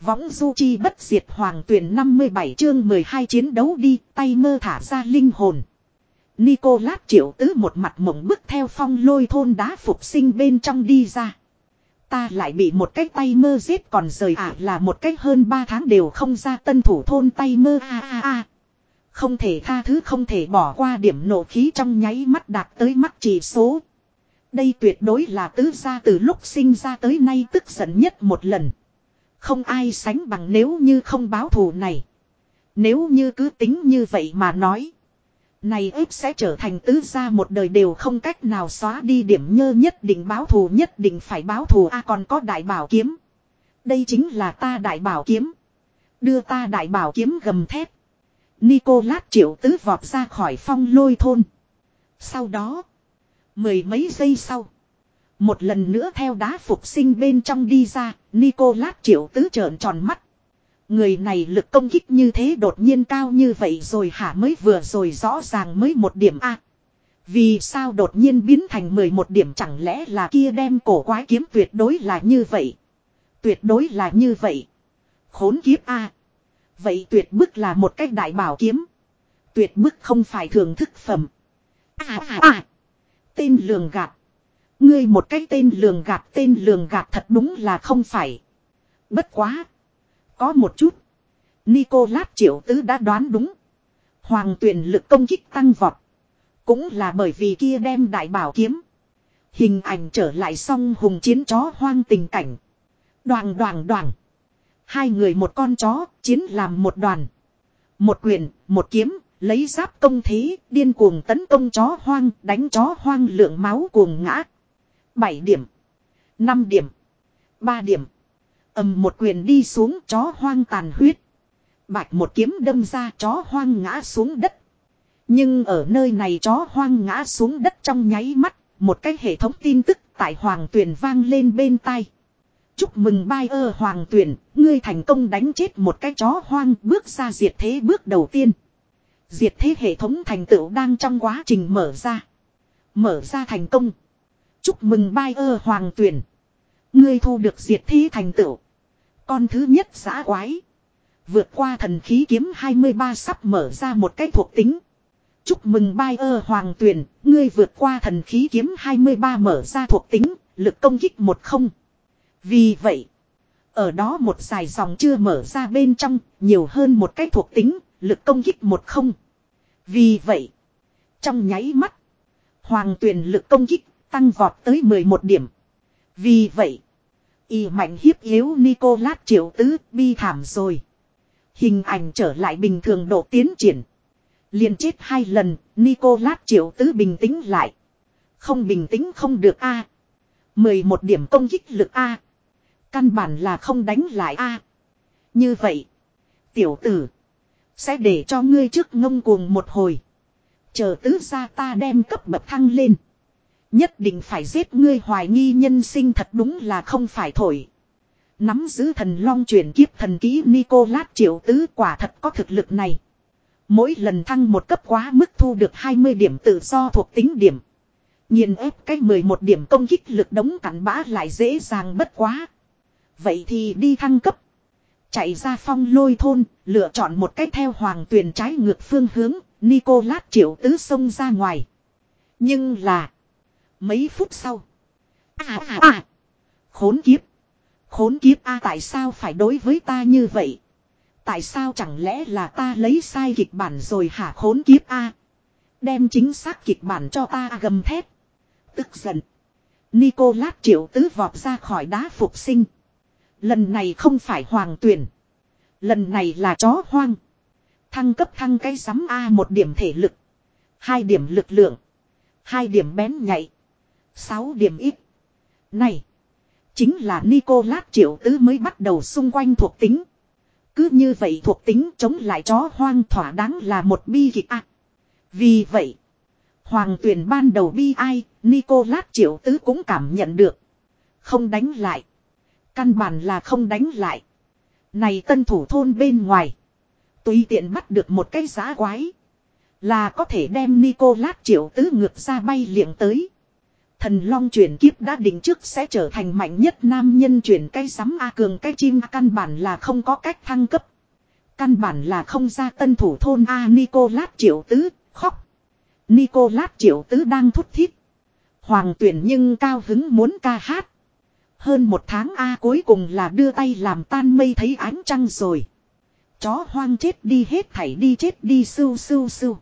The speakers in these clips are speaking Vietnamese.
Võng du chi bất diệt hoàng tuyển 57 chương 12 chiến đấu đi, tay mơ thả ra linh hồn. Nicolas triệu tứ một mặt mộng bức theo phong lôi thôn đá phục sinh bên trong đi ra. Ta lại bị một cái tay mơ giết còn rời ả là một cách hơn 3 tháng đều không ra tân thủ thôn tay mơ a a a. Không thể tha thứ không thể bỏ qua điểm nổ khí trong nháy mắt đạt tới mắt chỉ số. Đây tuyệt đối là tứ gia từ lúc sinh ra tới nay tức giận nhất một lần. Không ai sánh bằng nếu như không báo thù này. Nếu như cứ tính như vậy mà nói. Này ếp sẽ trở thành tứ gia một đời đều không cách nào xóa đi điểm nhơ nhất định báo thù nhất định phải báo thù a còn có đại bảo kiếm. Đây chính là ta đại bảo kiếm. Đưa ta đại bảo kiếm gầm thép. Nicolas triệu tứ vọt ra khỏi phong lôi thôn. Sau đó. Mười mấy giây sau. Một lần nữa theo đá phục sinh bên trong đi ra. Nicolas triệu tứ trợn tròn mắt. Người này lực công kích như thế đột nhiên cao như vậy rồi hả mới vừa rồi rõ ràng mới một điểm A. vì sao đột nhiên biến thành 11 điểm chẳng lẽ là kia đem cổ quái kiếm tuyệt đối là như vậy. Tuyệt đối là như vậy. Khốn kiếp A. Vậy tuyệt bức là một cách đại bảo kiếm. Tuyệt bức không phải thường thức phẩm. À à à. Tên lường gạt. Ngươi một cái tên lường gạt tên lường gạt thật đúng là không phải. Bất quá. Có một chút. Nicolas triệu tứ đã đoán đúng. Hoàng tuyển lực công kích tăng vọt. Cũng là bởi vì kia đem đại bảo kiếm. Hình ảnh trở lại xong hùng chiến chó hoang tình cảnh. Đoàn đoàn đoàn. Hai người một con chó, chiến làm một đoàn. Một quyền, một kiếm, lấy giáp công thế, điên cuồng tấn công chó hoang, đánh chó hoang lượng máu cuồng ngã. 7 điểm. 5 điểm. 3 điểm. ầm một quyền đi xuống chó hoang tàn huyết. Bạch một kiếm đâm ra chó hoang ngã xuống đất. Nhưng ở nơi này chó hoang ngã xuống đất trong nháy mắt, một cái hệ thống tin tức tại hoàng tuyền vang lên bên tai. Chúc mừng bai ơ hoàng tuyển, ngươi thành công đánh chết một cái chó hoang bước ra diệt thế bước đầu tiên. Diệt thế hệ thống thành tựu đang trong quá trình mở ra. Mở ra thành công. Chúc mừng bai ơ hoàng tuyển. Ngươi thu được diệt thi thành tựu. Con thứ nhất giã quái. Vượt qua thần khí kiếm 23 sắp mở ra một cái thuộc tính. Chúc mừng bai ơ hoàng tuyển, ngươi vượt qua thần khí kiếm 23 mở ra thuộc tính, lực công kích một không. Vì vậy, ở đó một dài dòng chưa mở ra bên trong, nhiều hơn một cái thuộc tính, lực công kích một không. Vì vậy, trong nháy mắt, hoàng tuyển lực công kích tăng vọt tới 11 điểm. Vì vậy, y mạnh hiếp yếu Nicolas triệu tứ bi thảm rồi. Hình ảnh trở lại bình thường độ tiến triển. liền chết hai lần, Nicolas triệu tứ bình tĩnh lại. Không bình tĩnh không được a 11 điểm công kích lực A. Căn bản là không đánh lại a. Như vậy. Tiểu tử. Sẽ để cho ngươi trước ngông cuồng một hồi. Chờ tứ ra ta đem cấp bậc thăng lên. Nhất định phải giết ngươi hoài nghi nhân sinh thật đúng là không phải thổi. Nắm giữ thần long chuyển kiếp thần ký Nicolas triệu tứ quả thật có thực lực này. Mỗi lần thăng một cấp quá mức thu được 20 điểm tự do thuộc tính điểm. Nhìn ép cái 11 điểm công kích lực đống cắn bã lại dễ dàng bất quá. Vậy thì đi thăng cấp. Chạy ra phong lôi thôn, lựa chọn một cách theo hoàng tuyển trái ngược phương hướng, Nicolas triệu tứ sông ra ngoài. Nhưng là, mấy phút sau. À à à, khốn kiếp. Khốn kiếp a tại sao phải đối với ta như vậy? Tại sao chẳng lẽ là ta lấy sai kịch bản rồi hả khốn kiếp a? Đem chính xác kịch bản cho ta à, gầm thép. Tức giận. Nicolas triệu tứ vọt ra khỏi đá phục sinh. Lần này không phải hoàng tuyển. Lần này là chó hoang. Thăng cấp thăng cái sắm A một điểm thể lực. Hai điểm lực lượng. Hai điểm bén nhạy. Sáu điểm ít. Này. Chính là Nicolas triệu tứ mới bắt đầu xung quanh thuộc tính. Cứ như vậy thuộc tính chống lại chó hoang thỏa đáng là một bi kịch A. Vì vậy. Hoàng tuyển ban đầu bi ai, Nicolas triệu tứ cũng cảm nhận được. Không đánh lại. Căn bản là không đánh lại. Này tân thủ thôn bên ngoài. Tùy tiện bắt được một cái giá quái. Là có thể đem Nicolas triệu tứ ngược ra bay liệng tới. Thần long chuyển kiếp đã định trước sẽ trở thành mạnh nhất nam nhân chuyển cây sắm A cường cái chim căn bản là không có cách thăng cấp. Căn bản là không ra tân thủ thôn A Nicolas triệu tứ, khóc. Nicolas triệu tứ đang thút thít. Hoàng tuyển nhưng cao hứng muốn ca hát. Hơn một tháng A cuối cùng là đưa tay làm tan mây thấy ánh trăng rồi. Chó hoang chết đi hết thảy đi chết đi sưu sưu sưu.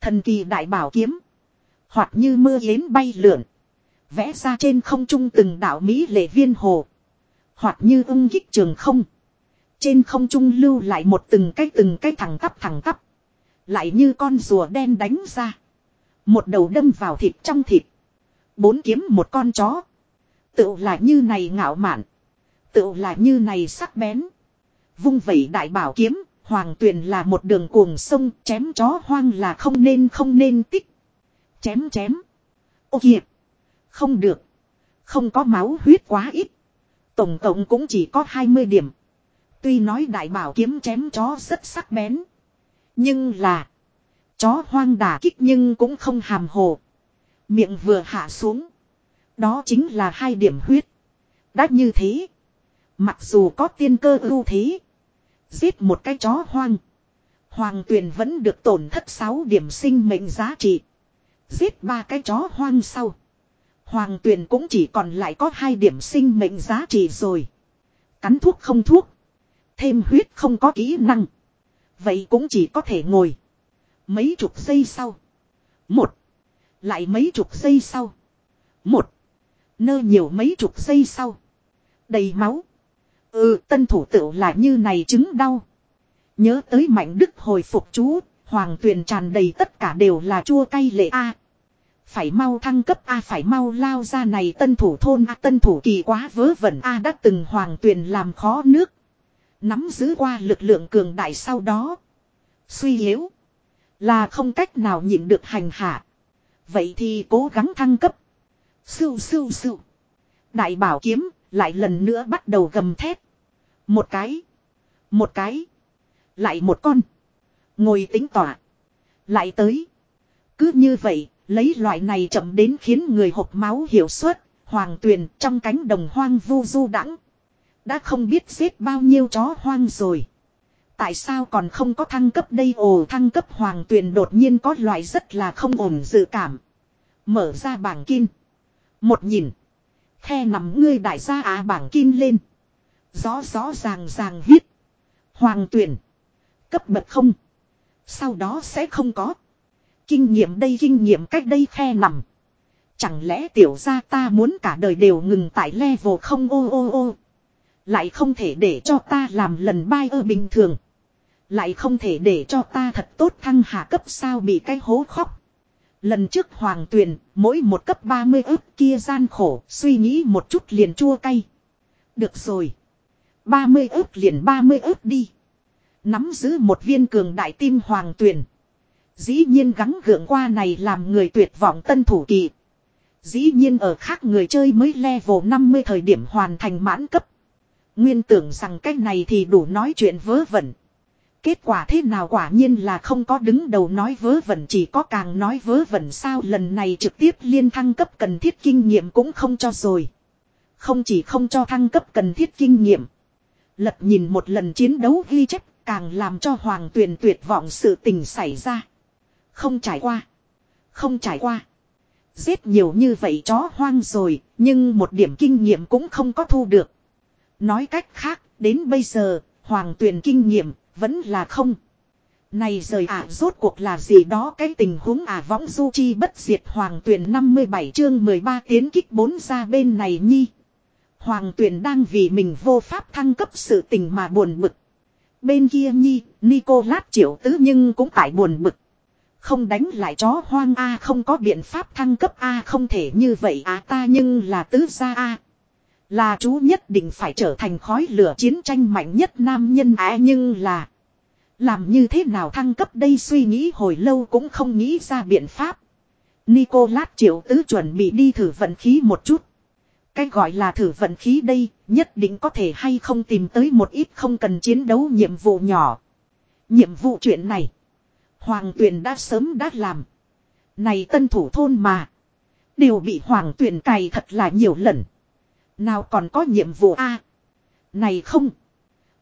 Thần kỳ đại bảo kiếm. Hoặc như mưa yến bay lượn. Vẽ ra trên không trung từng đảo Mỹ lệ viên hồ. Hoặc như ung kích trường không. Trên không trung lưu lại một từng cái từng cái thẳng tắp thẳng tắp. Lại như con rùa đen đánh ra. Một đầu đâm vào thịt trong thịt. Bốn kiếm một con chó. Tự là như này ngạo mạn. Tự là như này sắc bén. Vung vẩy đại bảo kiếm. Hoàng tuyền là một đường cuồng sông, chém chó hoang là không nên không nên tích. Chém chém. Ô kìa. Không được. Không có máu huyết quá ít. Tổng cộng cũng chỉ có 20 điểm. Tuy nói đại bảo kiếm chém chó rất sắc bén. Nhưng là. Chó hoang đà kích nhưng cũng không hàm hồ. Miệng vừa hạ xuống. Đó chính là hai điểm huyết. Đã như thế. Mặc dù có tiên cơ ưu thế. Giết một cái chó hoang. Hoàng tuyền vẫn được tổn thất 6 điểm sinh mệnh giá trị. Giết ba cái chó hoang sau. Hoàng tuyền cũng chỉ còn lại có hai điểm sinh mệnh giá trị rồi. Cắn thuốc không thuốc. Thêm huyết không có kỹ năng. Vậy cũng chỉ có thể ngồi. Mấy chục giây sau. Một. Lại mấy chục giây sau. Một. Nơ nhiều mấy chục giây sau. Đầy máu. Ừ tân thủ tựu là như này chứng đau. Nhớ tới mạnh đức hồi phục chú. Hoàng tuyền tràn đầy tất cả đều là chua cay lệ A. Phải mau thăng cấp A phải mau lao ra này tân thủ thôn A tân thủ kỳ quá vớ vẩn A đã từng hoàng tuyền làm khó nước. Nắm giữ qua lực lượng cường đại sau đó. Suy yếu. Là không cách nào nhịn được hành hạ. Vậy thì cố gắng thăng cấp. Sưu sưu sưu. Đại bảo kiếm lại lần nữa bắt đầu gầm thét. Một cái. Một cái. Lại một con. Ngồi tính tỏa. Lại tới. Cứ như vậy, lấy loại này chậm đến khiến người hộp máu hiểu suất, hoàng tuyền trong cánh đồng hoang vu du đãng Đã không biết giết bao nhiêu chó hoang rồi. Tại sao còn không có thăng cấp đây ồ thăng cấp hoàng tuyền đột nhiên có loại rất là không ổn dự cảm. Mở ra bảng kim. Một nhìn. Khe nằm ngươi đại gia á bảng kim lên. Rõ rõ ràng ràng viết. Hoàng tuyển. Cấp bậc không. Sau đó sẽ không có. Kinh nghiệm đây kinh nghiệm cách đây khe nằm. Chẳng lẽ tiểu gia ta muốn cả đời đều ngừng tại level không ô ô ô. Lại không thể để cho ta làm lần bay ở bình thường. Lại không thể để cho ta thật tốt thăng hạ cấp sao bị cái hố khóc. Lần trước hoàng tuyền, mỗi một cấp 30 ức kia gian khổ, suy nghĩ một chút liền chua cay. Được rồi. 30 ức liền 30 ức đi. Nắm giữ một viên cường đại tim hoàng tuyền. Dĩ nhiên gắng gượng qua này làm người tuyệt vọng tân thủ kỳ. Dĩ nhiên ở khác người chơi mới level 50 thời điểm hoàn thành mãn cấp. Nguyên tưởng rằng cách này thì đủ nói chuyện vớ vẩn. Kết quả thế nào quả nhiên là không có đứng đầu nói vớ vẩn, chỉ có càng nói vớ vẩn sao lần này trực tiếp liên thăng cấp cần thiết kinh nghiệm cũng không cho rồi. Không chỉ không cho thăng cấp cần thiết kinh nghiệm. Lật nhìn một lần chiến đấu ghi chép càng làm cho hoàng tuyền tuyệt vọng sự tình xảy ra. Không trải qua. Không trải qua. Giết nhiều như vậy chó hoang rồi, nhưng một điểm kinh nghiệm cũng không có thu được. Nói cách khác, đến bây giờ, hoàng tuyền kinh nghiệm vẫn là không. Này rời ả rốt cuộc là gì đó cái tình huống ả võng du chi bất diệt hoàng tuyển 57 chương 13 tiến kích bốn ra bên này nhi. Hoàng tuyển đang vì mình vô pháp thăng cấp sự tình mà buồn bực. Bên kia nhi, Nicolas triệu tứ nhưng cũng tại buồn bực. Không đánh lại chó hoang A, không có biện pháp thăng cấp A, không thể như vậy à ta nhưng là tứ gia A. Là chú nhất định phải trở thành khói lửa chiến tranh mạnh nhất nam nhân á nhưng là. Làm như thế nào thăng cấp đây suy nghĩ hồi lâu cũng không nghĩ ra biện pháp. Nicolas triệu tứ chuẩn bị đi thử vận khí một chút. Cái gọi là thử vận khí đây, nhất định có thể hay không tìm tới một ít không cần chiến đấu nhiệm vụ nhỏ. Nhiệm vụ chuyện này. Hoàng tuyền đã sớm đã làm. Này tân thủ thôn mà. Đều bị hoàng tuyển cày thật là nhiều lần. Nào còn có nhiệm vụ a Này không.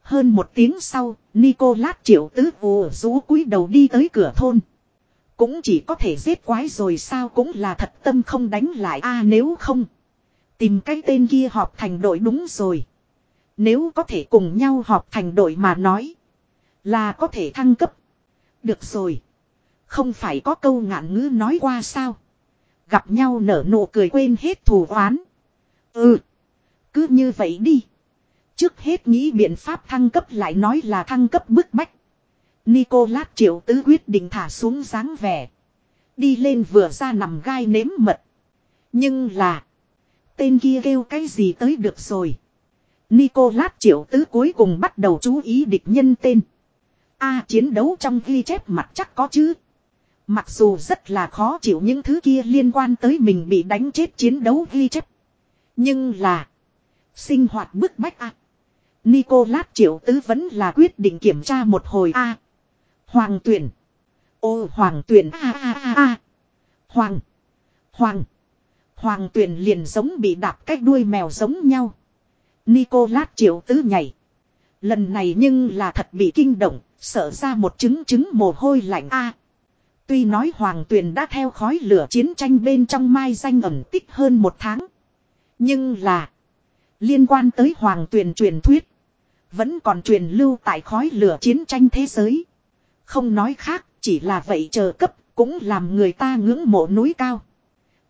Hơn một tiếng sau, Nicolas triệu tứ vù rú cúi đầu đi tới cửa thôn. Cũng chỉ có thể giết quái rồi sao cũng là thật tâm không đánh lại a nếu không. Tìm cái tên kia họp thành đội đúng rồi. Nếu có thể cùng nhau họp thành đội mà nói. Là có thể thăng cấp. Được rồi. Không phải có câu ngạn ngữ nói qua sao. Gặp nhau nở nụ cười quên hết thù oán. Ừ. Cứ như vậy đi. Trước hết nghĩ biện pháp thăng cấp lại nói là thăng cấp bức bách. Nicolas triệu tứ quyết định thả xuống dáng vẻ. Đi lên vừa ra nằm gai nếm mật. Nhưng là. Tên kia kêu cái gì tới được rồi. Nicolas triệu tứ cuối cùng bắt đầu chú ý địch nhân tên. A chiến đấu trong ghi chép mặt chắc có chứ. Mặc dù rất là khó chịu những thứ kia liên quan tới mình bị đánh chết chiến đấu ghi chép. Nhưng là. Sinh hoạt bức bách A. Nicolas triệu tứ vẫn là quyết định kiểm tra một hồi A. Hoàng tuyển. Ô hoàng tuyển A A A A. Hoàng. Hoàng. Hoàng tuyển liền giống bị đạp cách đuôi mèo giống nhau. Nicolas triệu tứ nhảy. Lần này nhưng là thật bị kinh động, sợ ra một chứng chứng mồ hôi lạnh a. tuy nói Hoàng Tuyền đã theo khói lửa chiến tranh bên trong mai danh ẩn tích hơn một tháng. Nhưng là liên quan tới Hoàng Tuyền truyền thuyết. Vẫn còn truyền lưu tại khói lửa chiến tranh thế giới. Không nói khác, chỉ là vậy chờ cấp, cũng làm người ta ngưỡng mộ núi cao.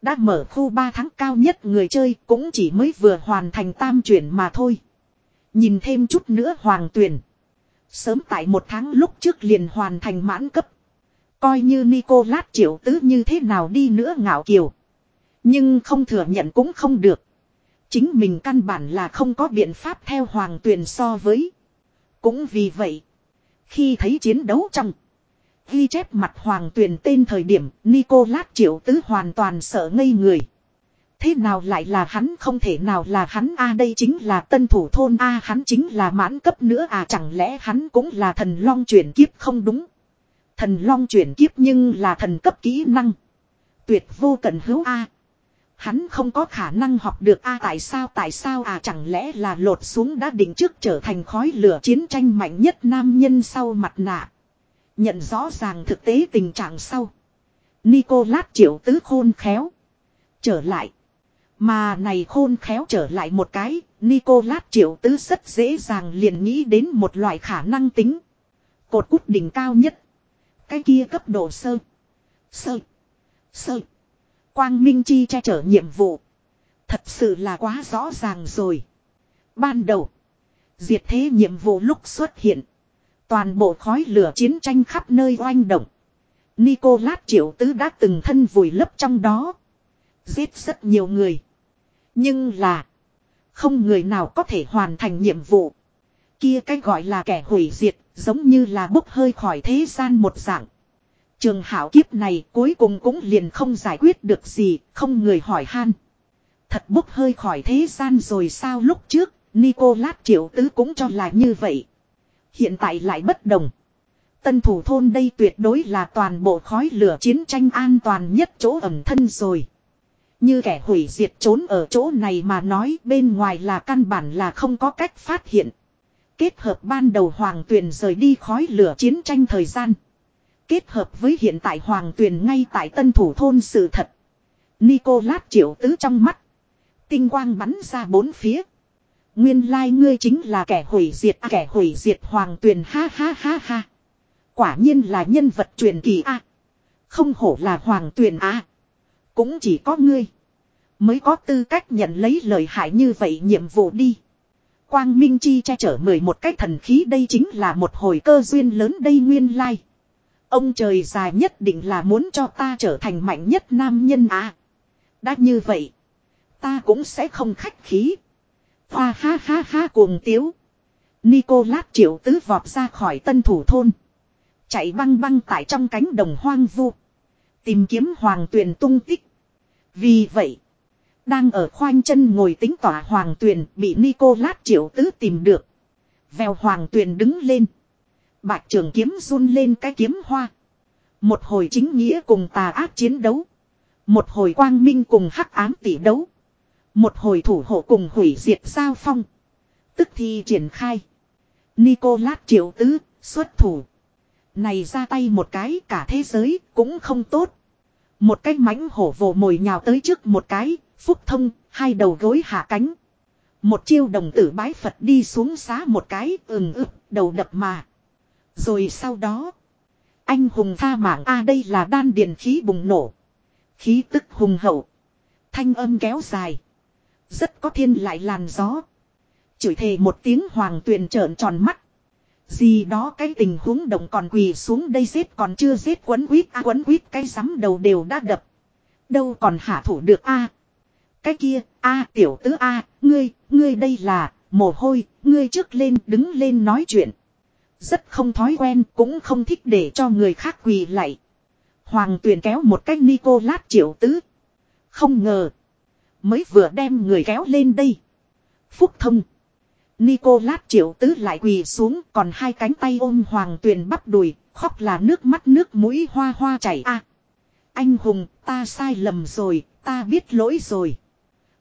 Đã mở khu 3 tháng cao nhất người chơi cũng chỉ mới vừa hoàn thành tam chuyển mà thôi. Nhìn thêm chút nữa hoàng tuyển. Sớm tại một tháng lúc trước liền hoàn thành mãn cấp. Coi như Nicolas triệu tứ như thế nào đi nữa ngạo kiều. Nhưng không thừa nhận cũng không được. Chính mình căn bản là không có biện pháp theo hoàng tuyển so với. Cũng vì vậy. Khi thấy chiến đấu trong. Ghi chép mặt hoàng tuyển tên thời điểm, Nicolas triệu tứ hoàn toàn sợ ngây người. Thế nào lại là hắn không thể nào là hắn a đây chính là tân thủ thôn a, hắn chính là mãn cấp nữa à chẳng lẽ hắn cũng là thần long chuyển kiếp không đúng. Thần long chuyển kiếp nhưng là thần cấp kỹ năng. Tuyệt vô cần hữu a Hắn không có khả năng học được a, tại sao tại sao à chẳng lẽ là lột xuống đã định trước trở thành khói lửa chiến tranh mạnh nhất nam nhân sau mặt nạ. Nhận rõ ràng thực tế tình trạng sau. Nicolas triệu tứ khôn khéo. Trở lại. Mà này khôn khéo trở lại một cái, Nicolas triệu tứ rất dễ dàng liền nghĩ đến một loại khả năng tính. Cột cút đỉnh cao nhất. Cái kia cấp độ sơ. Sơ. Sơ. Quang Minh Chi che chở nhiệm vụ. Thật sự là quá rõ ràng rồi. Ban đầu. Diệt thế nhiệm vụ lúc xuất hiện. Toàn bộ khói lửa chiến tranh khắp nơi oanh động. Nicolas Triệu Tứ đã từng thân vùi lấp trong đó. Giết rất nhiều người. Nhưng là. Không người nào có thể hoàn thành nhiệm vụ. Kia cái gọi là kẻ hủy diệt. Giống như là bốc hơi khỏi thế gian một dạng. Trường hảo kiếp này cuối cùng cũng liền không giải quyết được gì. Không người hỏi han. Thật bốc hơi khỏi thế gian rồi sao lúc trước. Nicolas Triệu Tứ cũng cho là như vậy. Hiện tại lại bất đồng. Tân thủ thôn đây tuyệt đối là toàn bộ khói lửa chiến tranh an toàn nhất chỗ ẩm thân rồi. Như kẻ hủy diệt trốn ở chỗ này mà nói bên ngoài là căn bản là không có cách phát hiện. Kết hợp ban đầu hoàng tuyền rời đi khói lửa chiến tranh thời gian. Kết hợp với hiện tại hoàng tuyền ngay tại tân thủ thôn sự thật. Nicolas triệu tứ trong mắt. Tinh quang bắn ra bốn phía. Nguyên lai like ngươi chính là kẻ hủy diệt à, kẻ hủy diệt hoàng tuyền ha ha ha ha. Quả nhiên là nhân vật truyền kỳ a. Không hổ là hoàng tuyền a. Cũng chỉ có ngươi. Mới có tư cách nhận lấy lời hại như vậy nhiệm vụ đi. Quang Minh Chi che chở mười một cái thần khí đây chính là một hồi cơ duyên lớn đây nguyên lai. Ông trời dài nhất định là muốn cho ta trở thành mạnh nhất nam nhân à. Đã như vậy. Ta cũng sẽ không khách khí. Hoa ha ha ha cuồng tiếu. Nicolas triệu tứ vọt ra khỏi tân thủ thôn. Chạy băng băng tại trong cánh đồng hoang vu. Tìm kiếm hoàng tuyền tung tích. Vì vậy. Đang ở khoanh chân ngồi tính tỏa hoàng tuyền bị Nicolas triệu tứ tìm được. Vèo hoàng tuyền đứng lên. Bạch trường kiếm run lên cái kiếm hoa. Một hồi chính nghĩa cùng tà ác chiến đấu. Một hồi quang minh cùng hắc ám tỷ đấu. Một hồi thủ hộ cùng hủy diệt giao phong. Tức thì triển khai. Nicolas triệu tứ, xuất thủ. Này ra tay một cái cả thế giới cũng không tốt. Một cái mãnh hổ vồ mồi nhào tới trước một cái, phúc thông, hai đầu gối hạ cánh. Một chiêu đồng tử bái Phật đi xuống xá một cái, ừng ực, đầu đập mà. Rồi sau đó, anh hùng tha mạng a đây là đan điền khí bùng nổ. Khí tức hùng hậu. Thanh âm kéo dài. Rất có thiên lại làn gió. Chửi thề một tiếng hoàng tuyền trợn tròn mắt. Gì đó cái tình huống động còn quỳ xuống đây giết còn chưa giết quấn quýt a quấn quýt cái rắm đầu đều đã đập. Đâu còn hạ thủ được a Cái kia, a tiểu tứ a ngươi, ngươi đây là, mồ hôi, ngươi trước lên đứng lên nói chuyện. Rất không thói quen cũng không thích để cho người khác quỳ lại. Hoàng tuyền kéo một cách Nicolas triệu tứ. Không ngờ. Mới vừa đem người kéo lên đây. Phúc thông. Nicolas triệu tứ lại quỳ xuống còn hai cánh tay ôm hoàng tuyền bắp đùi, khóc là nước mắt nước mũi hoa hoa chảy a. anh hùng, ta sai lầm rồi, ta biết lỗi rồi.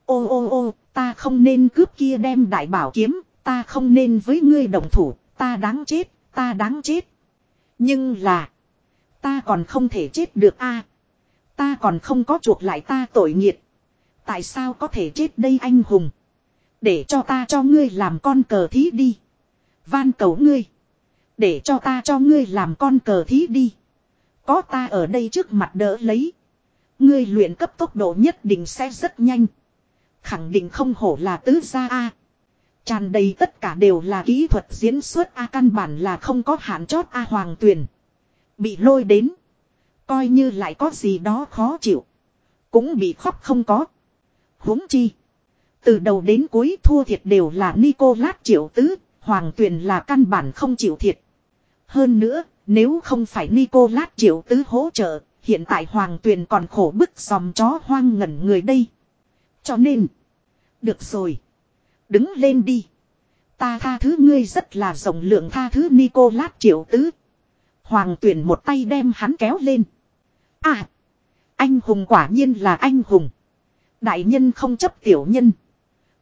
Ô ô ô, ta không nên cướp kia đem đại bảo kiếm, ta không nên với ngươi đồng thủ, ta đáng chết, ta đáng chết. Nhưng là, ta còn không thể chết được a. Ta còn không có chuộc lại ta tội nghiệt. Tại sao có thể chết đây anh hùng? Để cho ta cho ngươi làm con cờ thí đi. Van cầu ngươi. Để cho ta cho ngươi làm con cờ thí đi. Có ta ở đây trước mặt đỡ lấy. Ngươi luyện cấp tốc độ nhất định sẽ rất nhanh. Khẳng định không hổ là tứ gia A. Tràn đầy tất cả đều là kỹ thuật diễn xuất A, căn bản là không có hạn chót A hoàng tuyển. Bị lôi đến. Coi như lại có gì đó khó chịu. Cũng bị khóc không có. huống chi. Từ đầu đến cuối thua thiệt đều là Nicolas triệu tứ, hoàng tuyền là căn bản không chịu thiệt. Hơn nữa, nếu không phải Nicolas triệu tứ hỗ trợ, hiện tại hoàng tuyền còn khổ bức dòng chó hoang ngẩn người đây. Cho nên, được rồi. Đứng lên đi. Ta tha thứ ngươi rất là rộng lượng tha thứ Nicolas triệu tứ. Hoàng tuyển một tay đem hắn kéo lên. À! Anh hùng quả nhiên là anh hùng. Đại nhân không chấp tiểu nhân.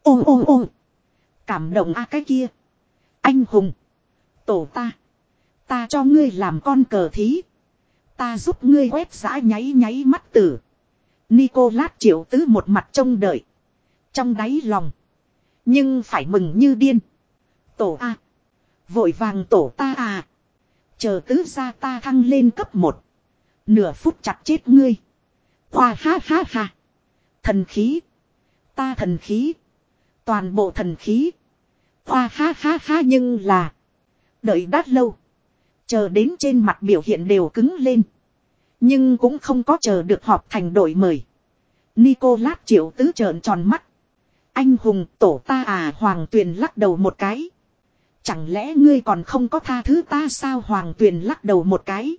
Ô ô ô. Cảm động a cái kia. Anh hùng. Tổ ta. Ta cho ngươi làm con cờ thí. Ta giúp ngươi quét giã nháy nháy mắt tử. Nicolas triệu tứ một mặt trông đợi. Trong đáy lòng. Nhưng phải mừng như điên. Tổ A. Vội vàng tổ ta à. Chờ tứ ra ta thăng lên cấp một. Nửa phút chặt chết ngươi. Hoa ha ha ha. Thần khí. Ta thần khí. Toàn bộ thần khí. Hoa ha ha ha nhưng là. Đợi đắt lâu. Chờ đến trên mặt biểu hiện đều cứng lên. Nhưng cũng không có chờ được họp thành đội mời. Nicolas triệu tứ trợn tròn mắt. Anh hùng tổ ta à hoàng tuyền lắc đầu một cái. Chẳng lẽ ngươi còn không có tha thứ ta sao hoàng tuyền lắc đầu một cái.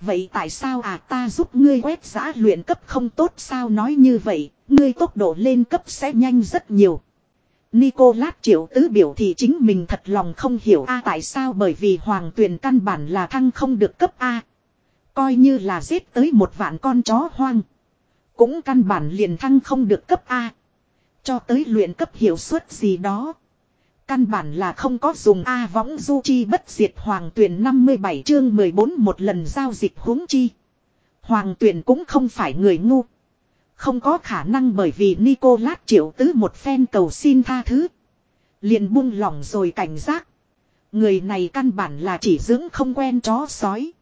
Vậy tại sao à ta giúp ngươi quét giã luyện cấp không tốt sao nói như vậy, ngươi tốc độ lên cấp sẽ nhanh rất nhiều. Nicolas triệu tứ biểu thì chính mình thật lòng không hiểu a tại sao bởi vì hoàng tuyền căn bản là thăng không được cấp A. Coi như là giết tới một vạn con chó hoang. Cũng căn bản liền thăng không được cấp A. Cho tới luyện cấp hiệu suất gì đó. Căn bản là không có dùng A võng du chi bất diệt hoàng tuyển 57 chương 14 một lần giao dịch huống chi. Hoàng tuyển cũng không phải người ngu. Không có khả năng bởi vì Nicolas triệu tứ một phen cầu xin tha thứ. Liền buông lỏng rồi cảnh giác. Người này căn bản là chỉ dưỡng không quen chó sói.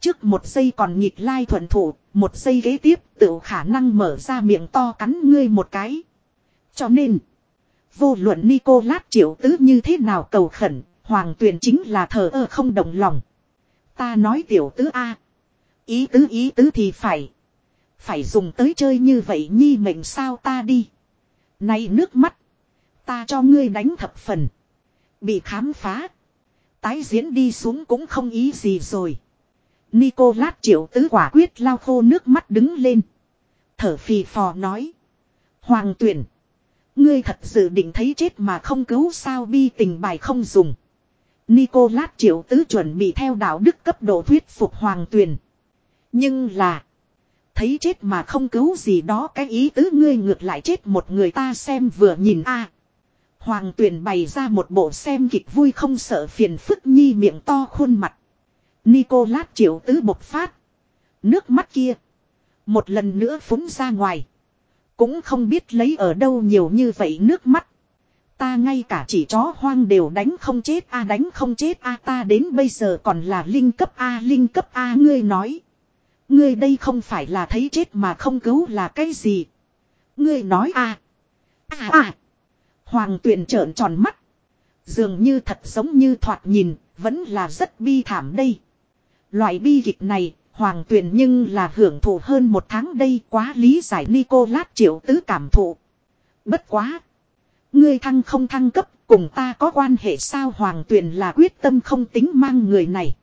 Trước một giây còn nhịp lai thuận thủ, một giây kế tiếp tự khả năng mở ra miệng to cắn ngươi một cái. Cho nên, vô luận Nicolas triệu tứ như thế nào cầu khẩn, hoàng tuyền chính là thờ ơ không đồng lòng. Ta nói tiểu tứ A. Ý tứ ý tứ thì phải. Phải dùng tới chơi như vậy nhi mệnh sao ta đi. Này nước mắt. Ta cho ngươi đánh thập phần. Bị khám phá. Tái diễn đi xuống cũng không ý gì rồi. Nicolas triệu tứ quả quyết lau khô nước mắt đứng lên. Thở phì phò nói. Hoàng tuyển. Ngươi thật sự định thấy chết mà không cứu sao bi tình bài không dùng. Nicolas triệu tứ chuẩn bị theo đạo đức cấp độ thuyết phục hoàng tuyển. Nhưng là. Thấy chết mà không cứu gì đó, cái ý tứ ngươi ngược lại chết một người ta xem vừa nhìn a Hoàng tuyền bày ra một bộ xem kịch vui không sợ phiền phức nhi miệng to khuôn mặt. Nicolas triệu tứ bộc phát. Nước mắt kia. Một lần nữa phúng ra ngoài. Cũng không biết lấy ở đâu nhiều như vậy nước mắt. Ta ngay cả chỉ chó hoang đều đánh không chết, a, đánh không chết, a, ta đến bây giờ còn là linh cấp a, linh cấp a, ngươi nói. Ngươi đây không phải là thấy chết mà không cứu là cái gì. Ngươi nói a a à? Hoàng tuyển trợn tròn mắt. Dường như thật giống như thoạt nhìn, vẫn là rất bi thảm đây. Loại bi kịch này, hoàng tuyển nhưng là hưởng thụ hơn một tháng đây quá lý giải Nicolas triệu tứ cảm thụ. Bất quá. Ngươi thăng không thăng cấp, cùng ta có quan hệ sao hoàng tuyển là quyết tâm không tính mang người này.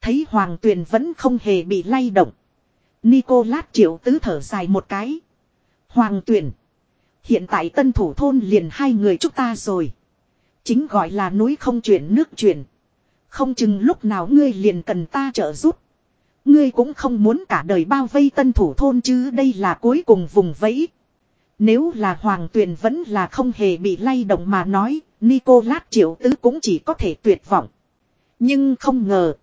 Thấy hoàng Tuyền vẫn không hề bị lay động. Nicolas triệu tứ thở dài một cái. Hoàng Tuyền, Hiện tại tân thủ thôn liền hai người chúng ta rồi. Chính gọi là núi không chuyển nước chuyển. Không chừng lúc nào ngươi liền cần ta trợ giúp. Ngươi cũng không muốn cả đời bao vây tân thủ thôn chứ đây là cuối cùng vùng vẫy. Nếu là hoàng tuyền vẫn là không hề bị lay động mà nói, Nicolas triệu tứ cũng chỉ có thể tuyệt vọng. Nhưng không ngờ.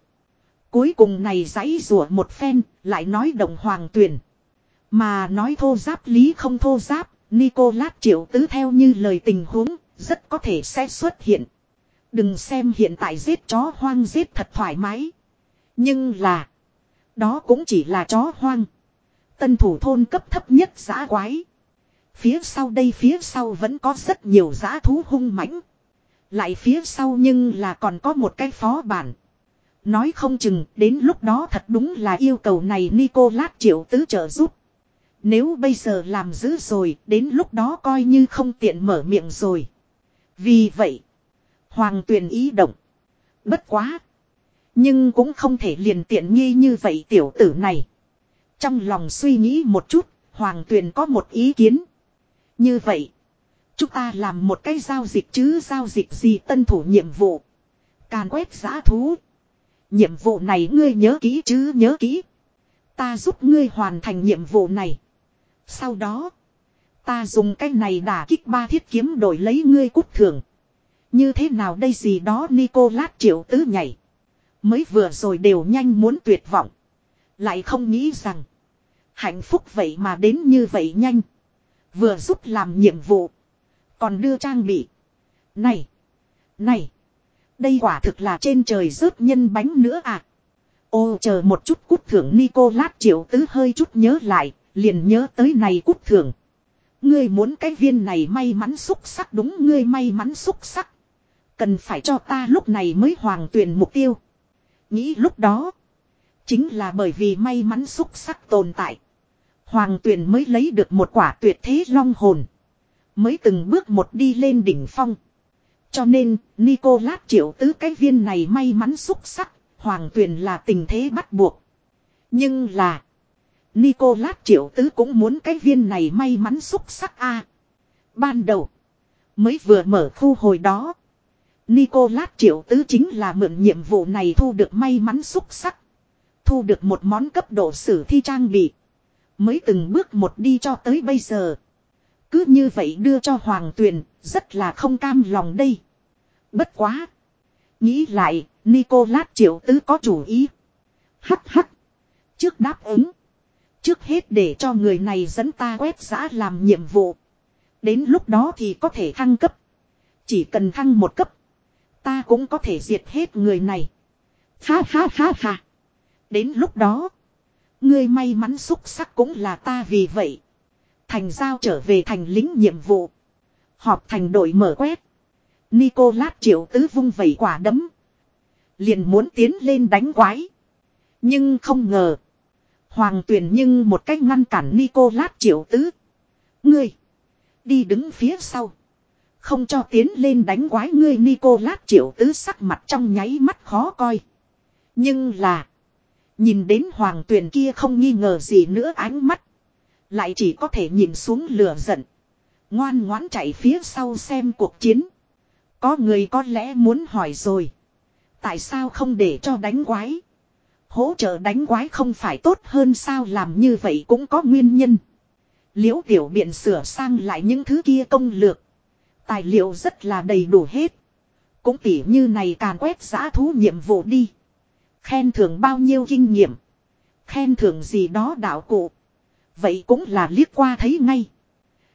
Cuối cùng này giấy rủa một phen, lại nói đồng hoàng tuyển, Mà nói thô giáp lý không thô giáp, Nicolas triệu tứ theo như lời tình huống, rất có thể sẽ xuất hiện. Đừng xem hiện tại giết chó hoang giết thật thoải mái. Nhưng là, đó cũng chỉ là chó hoang. Tân thủ thôn cấp thấp nhất giã quái. Phía sau đây phía sau vẫn có rất nhiều giã thú hung mãnh. Lại phía sau nhưng là còn có một cái phó bản. Nói không chừng đến lúc đó thật đúng là yêu cầu này Nicolas triệu tứ trợ giúp. Nếu bây giờ làm dữ rồi, đến lúc đó coi như không tiện mở miệng rồi. Vì vậy, Hoàng tuyền ý động. Bất quá. Nhưng cũng không thể liền tiện nghi như vậy tiểu tử này. Trong lòng suy nghĩ một chút, Hoàng tuyền có một ý kiến. Như vậy, chúng ta làm một cái giao dịch chứ giao dịch gì tân thủ nhiệm vụ. Càn quét giã thú. Nhiệm vụ này ngươi nhớ kỹ chứ nhớ kỹ. Ta giúp ngươi hoàn thành nhiệm vụ này. Sau đó, ta dùng cái này đả kích ba thiết kiếm đổi lấy ngươi cút thưởng. Như thế nào đây gì đó Nicolas triệu tứ nhảy. Mới vừa rồi đều nhanh muốn tuyệt vọng. Lại không nghĩ rằng. Hạnh phúc vậy mà đến như vậy nhanh. Vừa giúp làm nhiệm vụ. Còn đưa trang bị. Này. Này. Đây quả thực là trên trời rớt nhân bánh nữa à. Ô, chờ một chút cút thưởng Nicolas triệu tứ hơi chút nhớ lại. Liền nhớ tới này cút thưởng. Ngươi muốn cái viên này may mắn xúc sắc đúng, ngươi may mắn xúc sắc. Cần phải cho ta lúc này mới hoàng tuyển mục tiêu. Nghĩ lúc đó. Chính là bởi vì may mắn xúc sắc tồn tại. Hoàng tuyển mới lấy được một quả tuyệt thế long hồn. Mới từng bước một đi lên đỉnh phong. Cho nên, Nicolas triệu tứ cái viên này may mắn xúc sắc, hoàng tuyển là tình thế bắt buộc. Nhưng là, Nicolas triệu tứ cũng muốn cái viên này may mắn xúc sắc a Ban đầu, mới vừa mở khu hồi đó. Nicolas triệu tứ chính là mượn nhiệm vụ này thu được may mắn xúc sắc. Thu được một món cấp độ sử thi trang bị. Mới từng bước một đi cho tới bây giờ. Cứ như vậy đưa cho Hoàng Tuyền, rất là không cam lòng đây. Bất quá. Nghĩ lại, Nicolas triệu tứ có chủ ý. Hắc hắc. Trước đáp ứng. Trước hết để cho người này dẫn ta quét giã làm nhiệm vụ. Đến lúc đó thì có thể thăng cấp. Chỉ cần thăng một cấp. Ta cũng có thể diệt hết người này. Ha ha ha ha. Đến lúc đó. Ngươi may mắn xúc sắc cũng là ta vì vậy. Thành giao trở về thành lính nhiệm vụ. Họp thành đội mở quét. Nicolas triệu tứ vung vẩy quả đấm. Liền muốn tiến lên đánh quái. Nhưng không ngờ. Hoàng tuyển nhưng một cách ngăn cản Nicolas triệu tứ. Ngươi. Đi đứng phía sau. Không cho tiến lên đánh quái ngươi Nicolas triệu tứ sắc mặt trong nháy mắt khó coi. Nhưng là. Nhìn đến hoàng tuyển kia không nghi ngờ gì nữa ánh mắt. Lại chỉ có thể nhìn xuống lửa giận. Ngoan ngoãn chạy phía sau xem cuộc chiến. Có người có lẽ muốn hỏi rồi. Tại sao không để cho đánh quái? Hỗ trợ đánh quái không phải tốt hơn sao làm như vậy cũng có nguyên nhân. Liễu tiểu biện sửa sang lại những thứ kia công lược. Tài liệu rất là đầy đủ hết. Cũng tỉ như này càn quét giã thú nhiệm vụ đi. Khen thưởng bao nhiêu kinh nghiệm. Khen thưởng gì đó đạo cụ. Vậy cũng là liếc qua thấy ngay.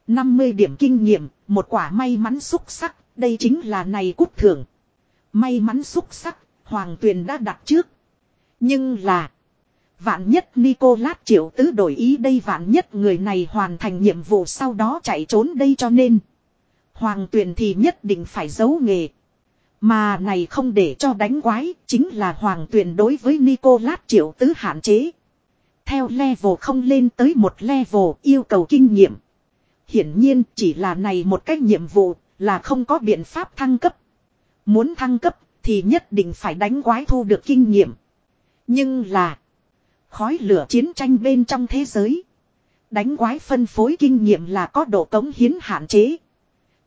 50 điểm kinh nghiệm, một quả may mắn xúc sắc, đây chính là này cúp thưởng. May mắn xúc sắc, Hoàng Tuyền đã đặt trước. Nhưng là... Vạn nhất Nicolas triệu tứ đổi ý đây vạn nhất người này hoàn thành nhiệm vụ sau đó chạy trốn đây cho nên. Hoàng Tuyền thì nhất định phải giấu nghề. Mà này không để cho đánh quái, chính là hoàng Tuyền đối với Nicolas triệu tứ hạn chế. Theo level không lên tới một level yêu cầu kinh nghiệm. Hiển nhiên chỉ là này một cách nhiệm vụ là không có biện pháp thăng cấp. Muốn thăng cấp thì nhất định phải đánh quái thu được kinh nghiệm. Nhưng là, khói lửa chiến tranh bên trong thế giới. Đánh quái phân phối kinh nghiệm là có độ cống hiến hạn chế.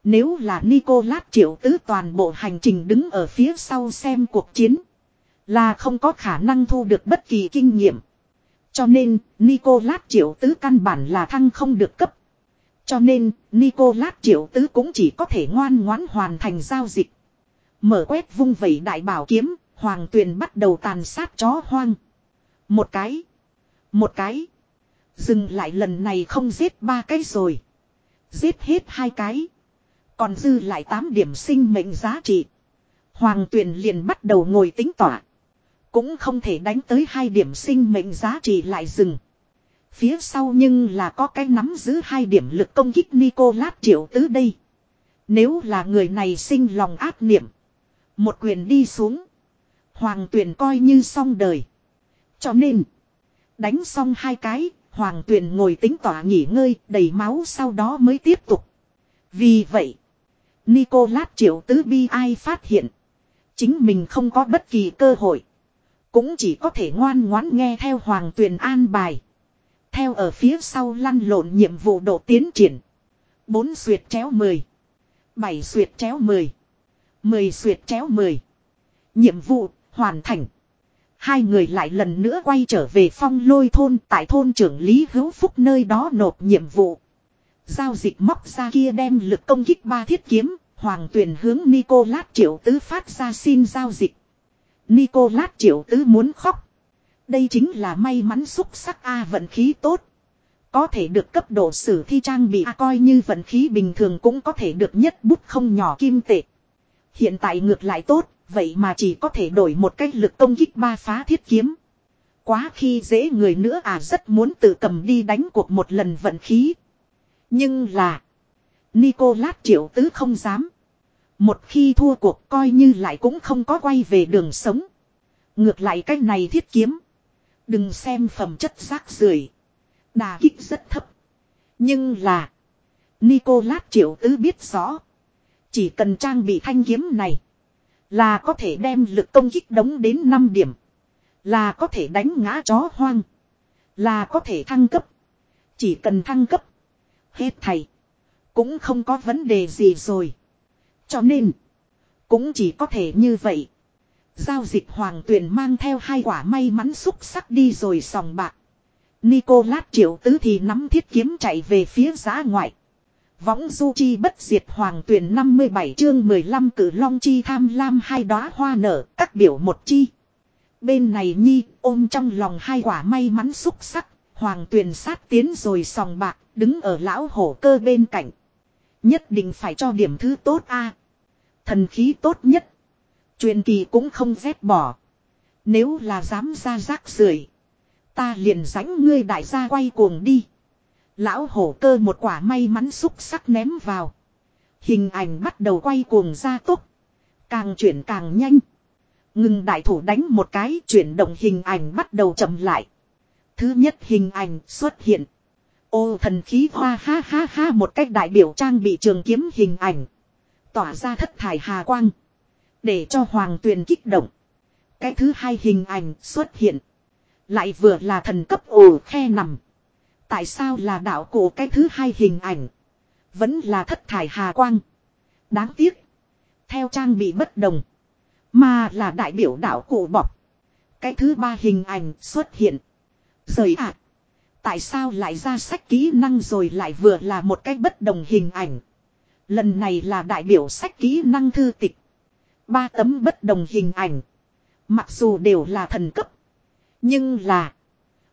Nếu là Nicolas triệu tứ toàn bộ hành trình đứng ở phía sau xem cuộc chiến. Là không có khả năng thu được bất kỳ kinh nghiệm. Cho nên, Nicolas triệu tứ căn bản là thăng không được cấp. Cho nên, Nicolas triệu tứ cũng chỉ có thể ngoan ngoãn hoàn thành giao dịch. Mở quét vung vẩy đại bảo kiếm, hoàng tuyền bắt đầu tàn sát chó hoang. Một cái. Một cái. Dừng lại lần này không giết ba cái rồi. Giết hết hai cái. Còn dư lại 8 điểm sinh mệnh giá trị. Hoàng tuyền liền bắt đầu ngồi tính tỏa. Cũng không thể đánh tới hai điểm sinh mệnh giá trị lại dừng. Phía sau nhưng là có cái nắm giữ hai điểm lực công kích Nicolas triệu tứ đây. Nếu là người này sinh lòng ác niệm. Một quyền đi xuống. Hoàng tuyền coi như xong đời. Cho nên. Đánh xong hai cái. Hoàng tuyền ngồi tính tỏa nghỉ ngơi, đầy máu sau đó mới tiếp tục. Vì vậy. Nicolas triệu tứ bi ai phát hiện. Chính mình không có bất kỳ cơ hội. Cũng chỉ có thể ngoan ngoãn nghe theo Hoàng Tuyền an bài. Theo ở phía sau lăn lộn nhiệm vụ độ tiến triển. bốn xuyệt chéo 10. bảy xuyệt chéo 10. 10 xuyệt chéo 10. Nhiệm vụ, hoàn thành. Hai người lại lần nữa quay trở về phong lôi thôn tại thôn trưởng Lý Hữu Phúc nơi đó nộp nhiệm vụ. Giao dịch móc ra kia đem lực công kích ba thiết kiếm, hoàng tuyển hướng Nicolas triệu tứ phát ra xin giao dịch. Nicolas triệu tứ muốn khóc. Đây chính là may mắn xúc sắc A vận khí tốt. Có thể được cấp độ sử thi trang bị A coi như vận khí bình thường cũng có thể được nhất bút không nhỏ kim tệ. Hiện tại ngược lại tốt, vậy mà chỉ có thể đổi một cách lực công kích ba phá thiết kiếm. Quá khi dễ người nữa à rất muốn tự cầm đi đánh cuộc một lần vận khí. Nhưng là. Nicolas triệu tứ không dám. Một khi thua cuộc coi như lại cũng không có quay về đường sống. Ngược lại cách này thiết kiếm. Đừng xem phẩm chất rác rưởi Đà kích rất thấp. Nhưng là. Nicolas triệu tứ biết rõ. Chỉ cần trang bị thanh kiếm này. Là có thể đem lực công kích đống đến 5 điểm. Là có thể đánh ngã chó hoang. Là có thể thăng cấp. Chỉ cần thăng cấp. Hết thầy. Cũng không có vấn đề gì rồi. Cho nên. Cũng chỉ có thể như vậy. Giao dịch hoàng tuyển mang theo hai quả may mắn xúc sắc đi rồi sòng bạc. Nicolas triệu tứ thì nắm thiết kiếm chạy về phía giá ngoại. Võng du chi bất diệt hoàng tuyển 57 chương 15 cử long chi tham lam hai đóa hoa nở các biểu một chi. Bên này nhi ôm trong lòng hai quả may mắn xúc sắc, hoàng tuyển sát tiến rồi sòng bạc, đứng ở lão hổ cơ bên cạnh. Nhất định phải cho điểm thứ tốt a Thần khí tốt nhất. Truyền kỳ cũng không dép bỏ. Nếu là dám ra rác rưởi, Ta liền ránh ngươi đại gia quay cuồng đi. Lão hổ cơ một quả may mắn xúc sắc ném vào. Hình ảnh bắt đầu quay cuồng ra tốc. Càng chuyển càng nhanh. Ngừng đại thủ đánh một cái, chuyển động hình ảnh bắt đầu chậm lại. Thứ nhất hình ảnh xuất hiện. Ô, thần khí hoa ha ha ha, một cách đại biểu trang bị trường kiếm hình ảnh. Tỏa ra thất thải hà quang. Để cho hoàng tuyền kích động. Cái thứ hai hình ảnh xuất hiện. Lại vừa là thần cấp ồ khe nằm. Tại sao là đạo cổ cái thứ hai hình ảnh. Vẫn là thất thải hà quang. Đáng tiếc. Theo trang bị bất đồng. Mà là đại biểu đạo cổ bọc. cái thứ ba hình ảnh xuất hiện. Rời ạ. Tại sao lại ra sách kỹ năng rồi lại vừa là một cái bất đồng hình ảnh. Lần này là đại biểu sách kỹ năng thư tịch. Ba tấm bất đồng hình ảnh. Mặc dù đều là thần cấp. Nhưng là.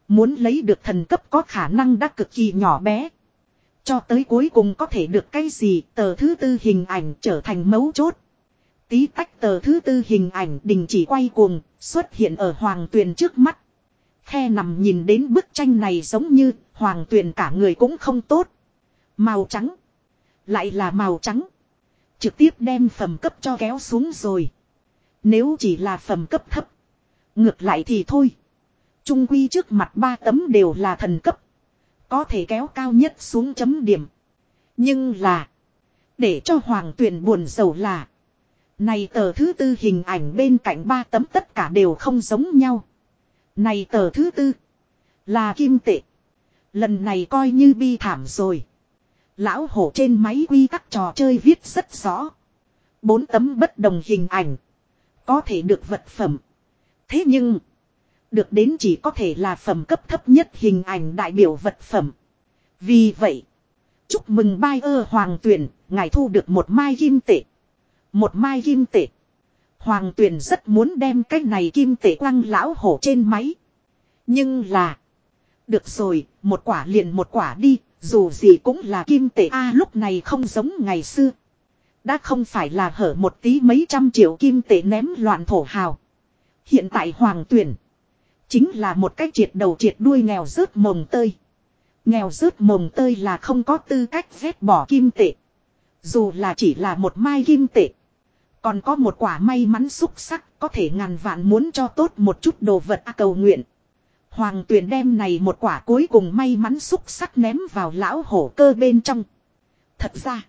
Muốn lấy được thần cấp có khả năng đã cực kỳ nhỏ bé. Cho tới cuối cùng có thể được cái gì, tờ thứ tư hình ảnh trở thành mấu chốt. Tí tách tờ thứ tư hình ảnh đình chỉ quay cuồng, xuất hiện ở hoàng tuyền trước mắt. Khe nằm nhìn đến bức tranh này giống như, hoàng tuyền cả người cũng không tốt. Màu trắng. Lại là màu trắng. Trực tiếp đem phẩm cấp cho kéo xuống rồi. Nếu chỉ là phẩm cấp thấp. Ngược lại thì thôi. Trung quy trước mặt ba tấm đều là thần cấp. Có thể kéo cao nhất xuống chấm điểm. Nhưng là. Để cho hoàng tuyền buồn sầu là. Này tờ thứ tư hình ảnh bên cạnh ba tấm tất cả đều không giống nhau. Này tờ thứ tư. Là kim tệ. Lần này coi như bi thảm rồi. Lão hổ trên máy quy tắc trò chơi viết rất rõ. Bốn tấm bất đồng hình ảnh. Có thể được vật phẩm. Thế nhưng. Được đến chỉ có thể là phẩm cấp thấp nhất hình ảnh đại biểu vật phẩm. Vì vậy. Chúc mừng bai ơ hoàng tuyển. Ngài thu được một mai kim tệ. Một mai kim tệ. Hoàng tuyển rất muốn đem cái này kim tệ quăng lão hổ trên máy. Nhưng là. Được rồi, một quả liền một quả đi, dù gì cũng là kim tệ A lúc này không giống ngày xưa. Đã không phải là hở một tí mấy trăm triệu kim tệ ném loạn thổ hào. Hiện tại hoàng tuyển. Chính là một cái triệt đầu triệt đuôi nghèo rớt mồng tơi. Nghèo rớt mồng tơi là không có tư cách vét bỏ kim tệ. Dù là chỉ là một mai kim tệ. Còn có một quả may mắn xúc sắc có thể ngàn vạn muốn cho tốt một chút đồ vật à cầu nguyện. Hoàng tuyển đem này một quả cuối cùng may mắn xúc sắc ném vào lão hổ cơ bên trong. Thật ra,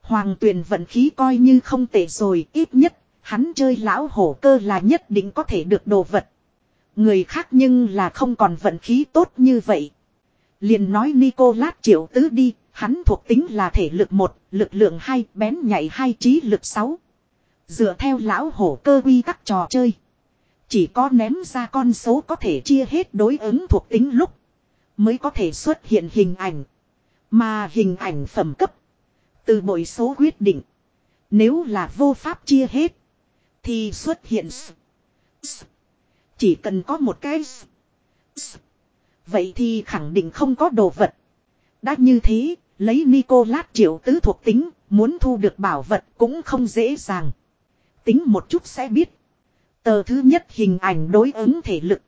hoàng tuyển vận khí coi như không tệ rồi, ít nhất, hắn chơi lão hổ cơ là nhất định có thể được đồ vật. Người khác nhưng là không còn vận khí tốt như vậy. liền nói Nicolas triệu tứ đi, hắn thuộc tính là thể lực một, lực lượng hai, bén nhảy hai trí lực sáu. Dựa theo lão hổ cơ quy các trò chơi. Chỉ có ném ra con số có thể chia hết đối ứng thuộc tính lúc. Mới có thể xuất hiện hình ảnh. Mà hình ảnh phẩm cấp. Từ bội số quyết định. Nếu là vô pháp chia hết. Thì xuất hiện. Chỉ cần có một cái. Vậy thì khẳng định không có đồ vật. Đã như thế, lấy Nicolas triệu tứ thuộc tính, muốn thu được bảo vật cũng không dễ dàng. Tính một chút sẽ biết. Tờ thứ nhất hình ảnh đối ứng thể lực.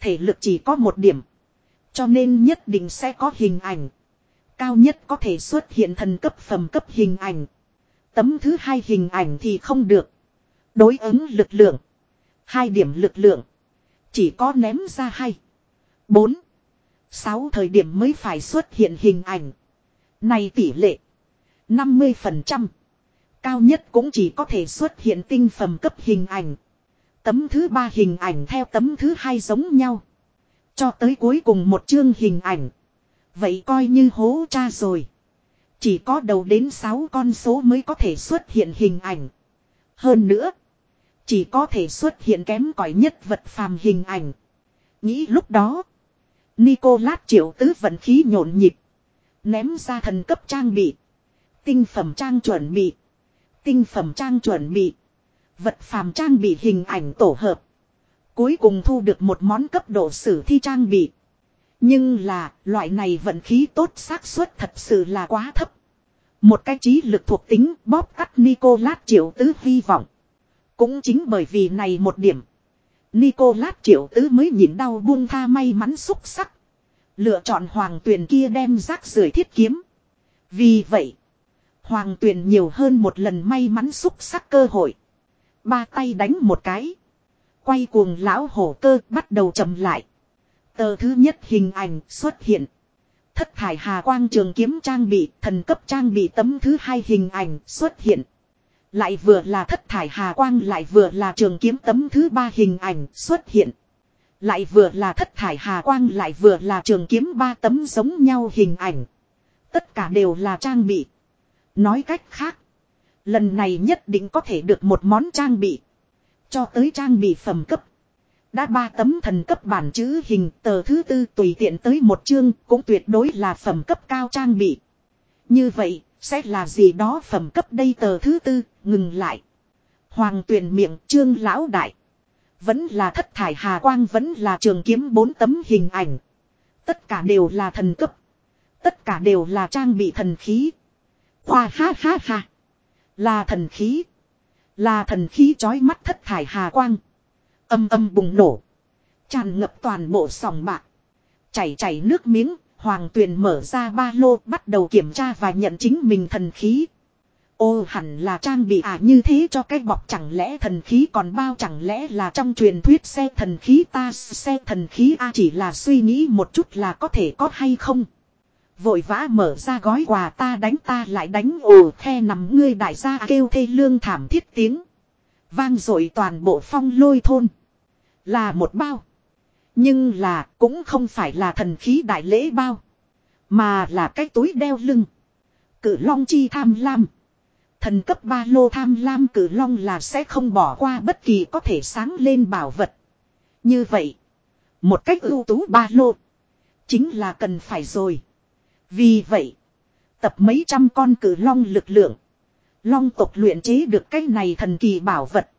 Thể lực chỉ có một điểm. Cho nên nhất định sẽ có hình ảnh. Cao nhất có thể xuất hiện thần cấp phẩm cấp hình ảnh. Tấm thứ hai hình ảnh thì không được. Đối ứng lực lượng. Hai điểm lực lượng. Chỉ có ném ra hai. Bốn. Sáu thời điểm mới phải xuất hiện hình ảnh. Này tỷ lệ. 50%. Cao nhất cũng chỉ có thể xuất hiện tinh phẩm cấp hình ảnh. Tấm thứ ba hình ảnh theo tấm thứ hai giống nhau. Cho tới cuối cùng một chương hình ảnh. Vậy coi như hố cha rồi. Chỉ có đầu đến 6 con số mới có thể xuất hiện hình ảnh. Hơn nữa. Chỉ có thể xuất hiện kém cỏi nhất vật phàm hình ảnh. Nghĩ lúc đó. Nicolas triệu tứ vận khí nhộn nhịp. Ném ra thần cấp trang bị. Tinh phẩm trang chuẩn bị. Tinh phẩm trang chuẩn bị. Vật phàm trang bị hình ảnh tổ hợp. Cuối cùng thu được một món cấp độ sử thi trang bị. Nhưng là, loại này vận khí tốt xác suất thật sự là quá thấp. Một cái trí lực thuộc tính bóp cắt Nicolas triệu tứ hy vọng. Cũng chính bởi vì này một điểm. Nicolas triệu tứ mới nhìn đau buông tha may mắn xúc sắc. Lựa chọn hoàng tuyền kia đem rác rưởi thiết kiếm. Vì vậy, hoàng tuyền nhiều hơn một lần may mắn xúc sắc cơ hội. Ba tay đánh một cái. Quay cuồng lão hổ cơ bắt đầu chậm lại. Tờ thứ nhất hình ảnh xuất hiện. Thất thải hà quang trường kiếm trang bị, thần cấp trang bị tấm thứ hai hình ảnh xuất hiện. Lại vừa là thất thải hà quang lại vừa là trường kiếm tấm thứ ba hình ảnh xuất hiện. Lại vừa là thất thải hà quang lại vừa là trường kiếm ba tấm giống nhau hình ảnh. Tất cả đều là trang bị. Nói cách khác. Lần này nhất định có thể được một món trang bị. Cho tới trang bị phẩm cấp. Đã ba tấm thần cấp bản chữ hình tờ thứ tư tùy tiện tới một chương cũng tuyệt đối là phẩm cấp cao trang bị. Như vậy, sẽ là gì đó phẩm cấp đây tờ thứ tư, ngừng lại. Hoàng tuyển miệng trương lão đại. Vẫn là thất thải hà quang vẫn là trường kiếm bốn tấm hình ảnh. Tất cả đều là thần cấp. Tất cả đều là trang bị thần khí. Khoa ha ha ha. Là thần khí. Là thần khí chói mắt thất thải hà quang. Âm âm bùng nổ. Tràn ngập toàn bộ sòng bạc. Chảy chảy nước miếng. Hoàng tuyền mở ra ba lô, bắt đầu kiểm tra và nhận chính mình thần khí. Ô, hẳn là trang bị à như thế cho cái bọc chẳng lẽ thần khí còn bao chẳng lẽ là trong truyền thuyết xe thần khí ta, xe thần khí a, chỉ là suy nghĩ một chút là có thể có hay không. Vội vã mở ra gói quà ta đánh ta lại đánh ồ, the nằm ngươi đại gia kêu thê lương thảm thiết tiếng. Vang dội toàn bộ phong lôi thôn. Là một bao. Nhưng là cũng không phải là thần khí đại lễ bao. Mà là cái túi đeo lưng. Cử long chi tham lam. Thần cấp ba lô tham lam cử long là sẽ không bỏ qua bất kỳ có thể sáng lên bảo vật. Như vậy. Một cách ưu tú ba lô. Chính là cần phải rồi. Vì vậy. Tập mấy trăm con cử long lực lượng. Long tộc luyện chế được cái này thần kỳ bảo vật.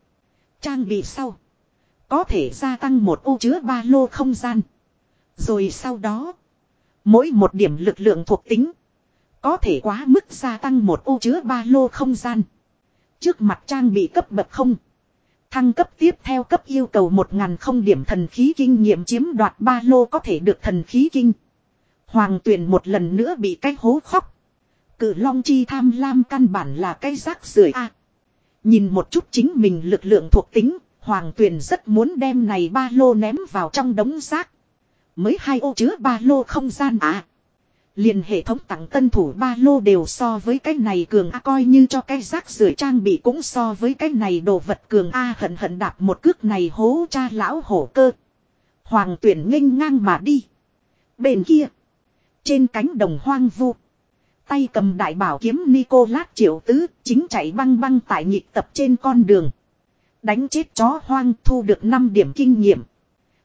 Trang bị sau. Có thể gia tăng một ô chứa ba lô không gian. Rồi sau đó. Mỗi một điểm lực lượng thuộc tính. Có thể quá mức gia tăng một ô chứa ba lô không gian. Trước mặt trang bị cấp bậc không. Thăng cấp tiếp theo cấp yêu cầu một ngàn không điểm thần khí kinh nghiệm chiếm đoạt ba lô có thể được thần khí kinh. Hoàng tuyển một lần nữa bị cái hố khóc. Cự long chi tham lam căn bản là cái rác rưởi a. nhìn một chút chính mình lực lượng thuộc tính, Hoàng tuyển rất muốn đem này ba lô ném vào trong đống rác. Mới hai ô chứa ba lô không gian à. Liền hệ thống tặng tân thủ ba lô đều so với cái này cường A coi như cho cái rác rưởi trang bị cũng so với cái này đồ vật cường A hận hận đạp một cước này hố cha lão hổ cơ. Hoàng tuyển nghênh ngang mà đi. Bên kia. Trên cánh đồng hoang vu. Tay cầm đại bảo kiếm Nicolas triệu tứ, chính chạy băng băng tại nhịp tập trên con đường. Đánh chết chó hoang thu được 5 điểm kinh nghiệm.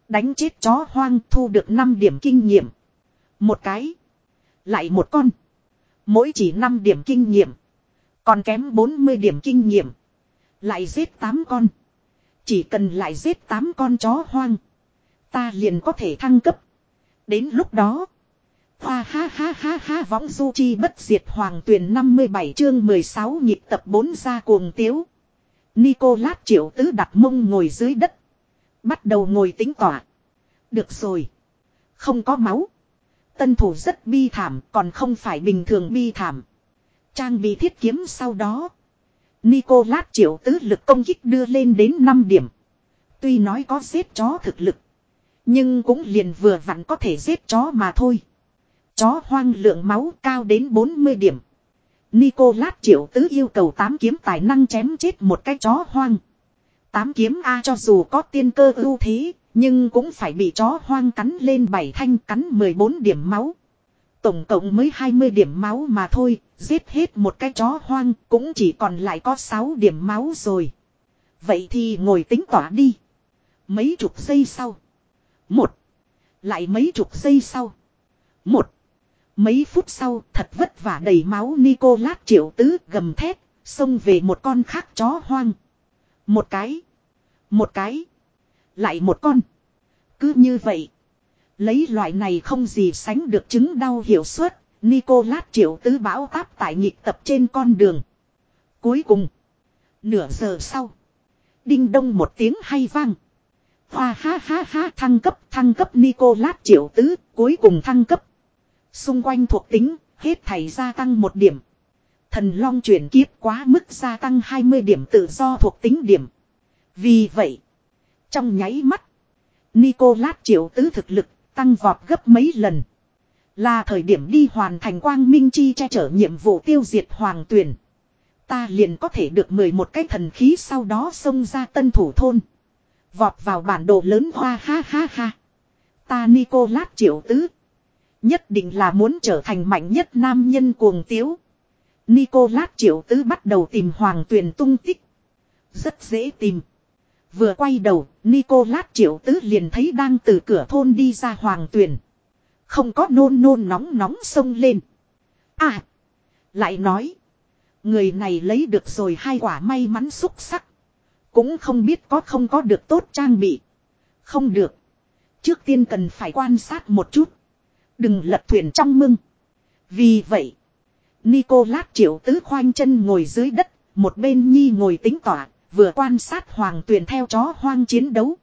Đánh chết chó hoang thu được 5 điểm kinh nghiệm. Một cái. Lại một con. Mỗi chỉ 5 điểm kinh nghiệm. Còn kém 40 điểm kinh nghiệm. Lại giết 8 con. Chỉ cần lại giết 8 con chó hoang. Ta liền có thể thăng cấp. Đến lúc đó. Hoa ha ha ha ha, võng du chi bất diệt hoàng tuyển 57 chương 16 nhịp tập 4 ra cuồng tiếu. Nicolas triệu tứ đặt mông ngồi dưới đất. Bắt đầu ngồi tính tỏa. Được rồi. Không có máu. Tân thủ rất bi thảm, còn không phải bình thường bi thảm. Trang bị thiết kiếm sau đó. Nicolas triệu tứ lực công kích đưa lên đến 5 điểm. Tuy nói có giết chó thực lực. Nhưng cũng liền vừa vặn có thể giết chó mà thôi. Chó hoang lượng máu cao đến 40 điểm. Nicolas triệu tứ yêu cầu 8 kiếm tài năng chém chết một cái chó hoang. 8 kiếm A cho dù có tiên cơ ưu thế, nhưng cũng phải bị chó hoang cắn lên bảy thanh cắn 14 điểm máu. Tổng cộng mới 20 điểm máu mà thôi, giết hết một cái chó hoang cũng chỉ còn lại có 6 điểm máu rồi. Vậy thì ngồi tính tỏa đi. Mấy chục giây sau. Một. Lại mấy chục giây sau. Một. Mấy phút sau thật vất vả đầy máu Nicolas triệu tứ gầm thét, xông về một con khác chó hoang. Một cái. Một cái. Lại một con. Cứ như vậy. Lấy loại này không gì sánh được chứng đau hiệu suất. Nicolas triệu tứ bão táp tại nhịp tập trên con đường. Cuối cùng. Nửa giờ sau. Đinh đông một tiếng hay vang. Hoa ha ha ha thăng cấp thăng cấp Nicolas triệu tứ cuối cùng thăng cấp. Xung quanh thuộc tính, hết thảy gia tăng một điểm. Thần long chuyển kiếp quá mức gia tăng 20 điểm tự do thuộc tính điểm. Vì vậy. Trong nháy mắt. Nicolas triệu tứ thực lực tăng vọt gấp mấy lần. Là thời điểm đi hoàn thành quang minh chi che chở nhiệm vụ tiêu diệt hoàng tuyển. Ta liền có thể được 11 cái thần khí sau đó xông ra tân thủ thôn. Vọt vào bản đồ lớn hoa ha ha ha. Ta Nicolas triệu tứ. Nhất định là muốn trở thành mạnh nhất nam nhân cuồng tiếu. Nicolas triệu tứ bắt đầu tìm hoàng tuyển tung tích. Rất dễ tìm. Vừa quay đầu, Nicolas triệu tứ liền thấy đang từ cửa thôn đi ra hoàng tuyền. Không có nôn nôn nóng nóng sông lên. À! Lại nói. Người này lấy được rồi hai quả may mắn xúc sắc. Cũng không biết có không có được tốt trang bị. Không được. Trước tiên cần phải quan sát một chút. Đừng lật thuyền trong mưng. Vì vậy. Nicolas triệu tứ khoanh chân ngồi dưới đất. Một bên nhi ngồi tính tỏa. Vừa quan sát hoàng tuyền theo chó hoang chiến đấu.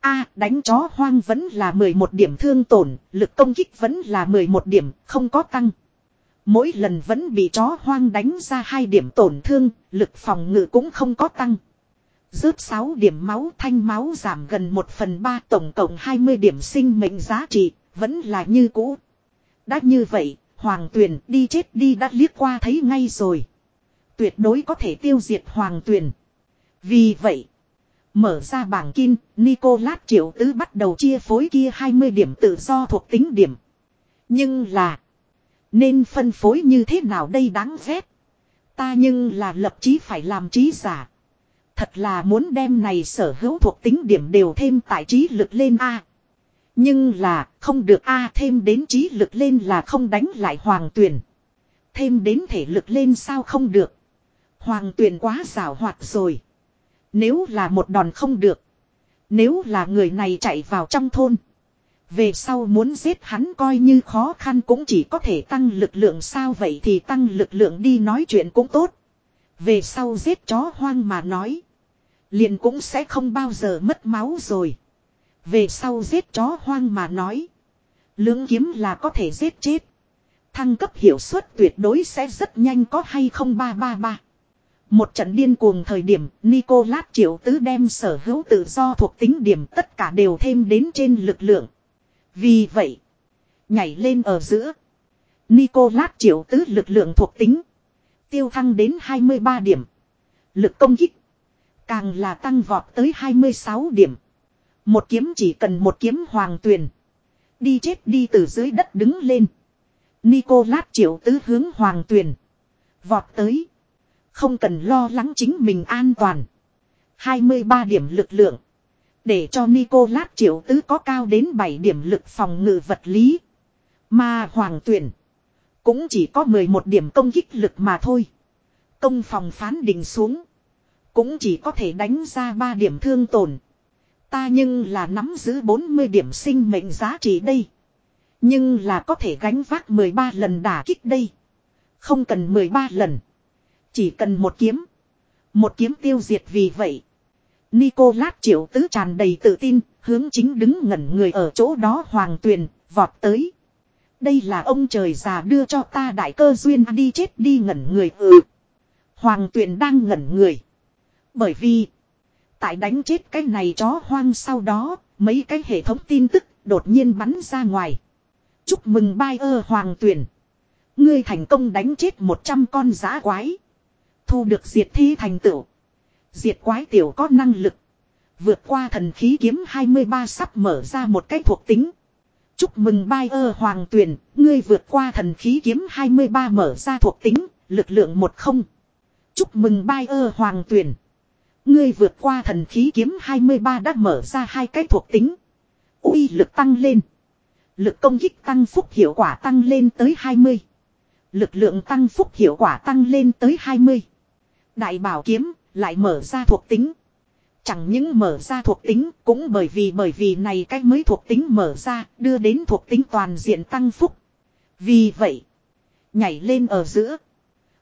A đánh chó hoang vẫn là 11 điểm thương tổn. Lực công kích vẫn là 11 điểm. Không có tăng. Mỗi lần vẫn bị chó hoang đánh ra hai điểm tổn thương. Lực phòng ngự cũng không có tăng. Rớt 6 điểm máu thanh máu giảm gần 1 phần 3 tổng cộng 20 điểm sinh mệnh giá trị, vẫn là như cũ. Đã như vậy, Hoàng Tuyền đi chết đi đã liếc qua thấy ngay rồi. Tuyệt đối có thể tiêu diệt Hoàng Tuyền. Vì vậy, mở ra bảng kim, Nicolas Triệu Tứ bắt đầu chia phối kia 20 điểm tự do thuộc tính điểm. Nhưng là, nên phân phối như thế nào đây đáng ghét. Ta nhưng là lập chí phải làm trí giả. Thật là muốn đem này sở hữu thuộc tính điểm đều thêm tại trí lực lên A. Nhưng là, không được A thêm đến trí lực lên là không đánh lại hoàng tuyển. Thêm đến thể lực lên sao không được. Hoàng tuyển quá xảo hoạt rồi. Nếu là một đòn không được. Nếu là người này chạy vào trong thôn. Về sau muốn giết hắn coi như khó khăn cũng chỉ có thể tăng lực lượng sao vậy thì tăng lực lượng đi nói chuyện cũng tốt. Về sau giết chó hoang mà nói. Liền cũng sẽ không bao giờ mất máu rồi. Về sau giết chó hoang mà nói. Lưỡng kiếm là có thể giết chết. Thăng cấp hiệu suất tuyệt đối sẽ rất nhanh có hay không ba ba ba. Một trận điên cuồng thời điểm, Nicolas Triệu Tứ đem sở hữu tự do thuộc tính điểm tất cả đều thêm đến trên lực lượng. Vì vậy, nhảy lên ở giữa. Nicolas Triệu Tứ lực lượng thuộc tính. Tiêu thăng đến 23 điểm. Lực công kích. Càng là tăng vọt tới 26 điểm. Một kiếm chỉ cần một kiếm hoàng tuyền. Đi chết đi từ dưới đất đứng lên. Nicolas triệu tứ hướng hoàng tuyền. Vọt tới. Không cần lo lắng chính mình an toàn. 23 điểm lực lượng. Để cho Nicolas triệu tứ có cao đến 7 điểm lực phòng ngự vật lý. Mà hoàng tuyển. Cũng chỉ có 11 điểm công kích lực mà thôi. Công phòng phán định xuống. Cũng chỉ có thể đánh ra 3 điểm thương tổn. Ta nhưng là nắm giữ 40 điểm sinh mệnh giá trị đây. Nhưng là có thể gánh vác 13 lần đả kích đây. Không cần 13 lần. Chỉ cần một kiếm. Một kiếm tiêu diệt vì vậy. Nicolas triệu tứ tràn đầy tự tin, hướng chính đứng ngẩn người ở chỗ đó hoàng tuyền, vọt tới. Đây là ông trời già đưa cho ta đại cơ duyên đi chết đi ngẩn người ừ. Hoàng tuyền đang ngẩn người. Bởi vì, tại đánh chết cái này chó hoang sau đó, mấy cái hệ thống tin tức đột nhiên bắn ra ngoài. Chúc mừng bai ơ hoàng tuyển. Ngươi thành công đánh chết 100 con giã quái. Thu được diệt thi thành tựu. Diệt quái tiểu có năng lực. Vượt qua thần khí kiếm 23 sắp mở ra một cái thuộc tính. Chúc mừng bai ơ hoàng tuyển, ngươi vượt qua thần khí kiếm 23 mở ra thuộc tính, lực lượng một không. Chúc mừng bai ơ hoàng tuyển. Ngươi vượt qua thần khí kiếm 23 đã mở ra hai cái thuộc tính. uy lực tăng lên. Lực công kích tăng phúc hiệu quả tăng lên tới 20. Lực lượng tăng phúc hiệu quả tăng lên tới 20. Đại bảo kiếm lại mở ra thuộc tính. Chẳng những mở ra thuộc tính cũng bởi vì bởi vì này cách mới thuộc tính mở ra đưa đến thuộc tính toàn diện tăng phúc. Vì vậy, nhảy lên ở giữa.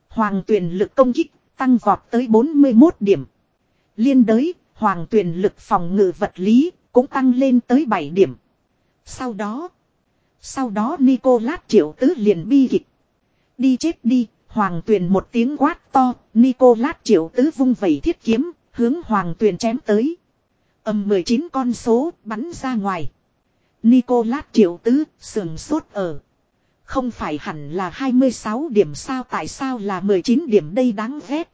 Hoàng tuyển lực công kích tăng vọt tới 41 điểm. Liên đới, hoàng tuyển lực phòng ngự vật lý, cũng tăng lên tới 7 điểm. Sau đó, sau đó Nicolas triệu tứ liền bi kịch. Đi chết đi, hoàng tuyển một tiếng quát to, Nicolas triệu tứ vung vẩy thiết kiếm, hướng hoàng tuyển chém tới. Âm 19 con số bắn ra ngoài. Nicolas triệu tứ sườn sốt ở. Không phải hẳn là 26 điểm sao tại sao là 19 điểm đây đáng ghét.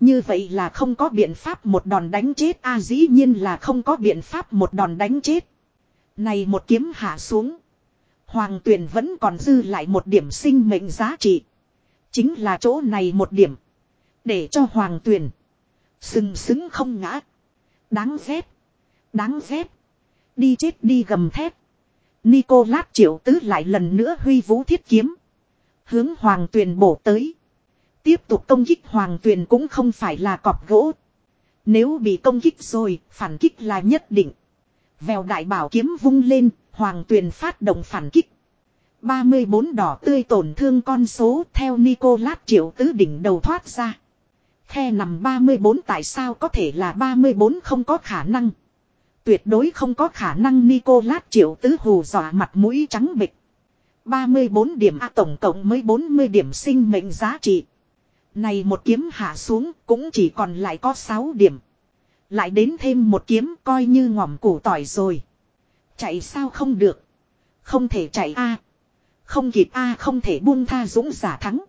Như vậy là không có biện pháp một đòn đánh chết a, dĩ nhiên là không có biện pháp một đòn đánh chết. Này một kiếm hạ xuống. Hoàng tuyển vẫn còn dư lại một điểm sinh mệnh giá trị. Chính là chỗ này một điểm. Để cho hoàng tuyển. Sừng sững không ngã. Đáng ghét. Đáng ghét. Đi chết đi gầm thép Nicolas triệu tứ lại lần nữa huy vũ thiết kiếm. Hướng hoàng tuyền bổ tới. Tiếp tục công kích hoàng tuyền cũng không phải là cọp gỗ. Nếu bị công kích rồi, phản kích là nhất định. Vèo đại bảo kiếm vung lên, hoàng tuyền phát động phản kích. 34 đỏ tươi tổn thương con số theo Nicolas triệu tứ đỉnh đầu thoát ra. Khe nằm 34 tại sao có thể là 34 không có khả năng. Tuyệt đối không có khả năng Nicolas triệu tứ hù dọa mặt mũi trắng bịch. 34 điểm A tổng cộng mới 40 điểm sinh mệnh giá trị. Này một kiếm hạ xuống cũng chỉ còn lại có 6 điểm. Lại đến thêm một kiếm coi như ngỏm củ tỏi rồi. Chạy sao không được. Không thể chạy A. Không kịp A, không thể buông tha dũng giả thắng.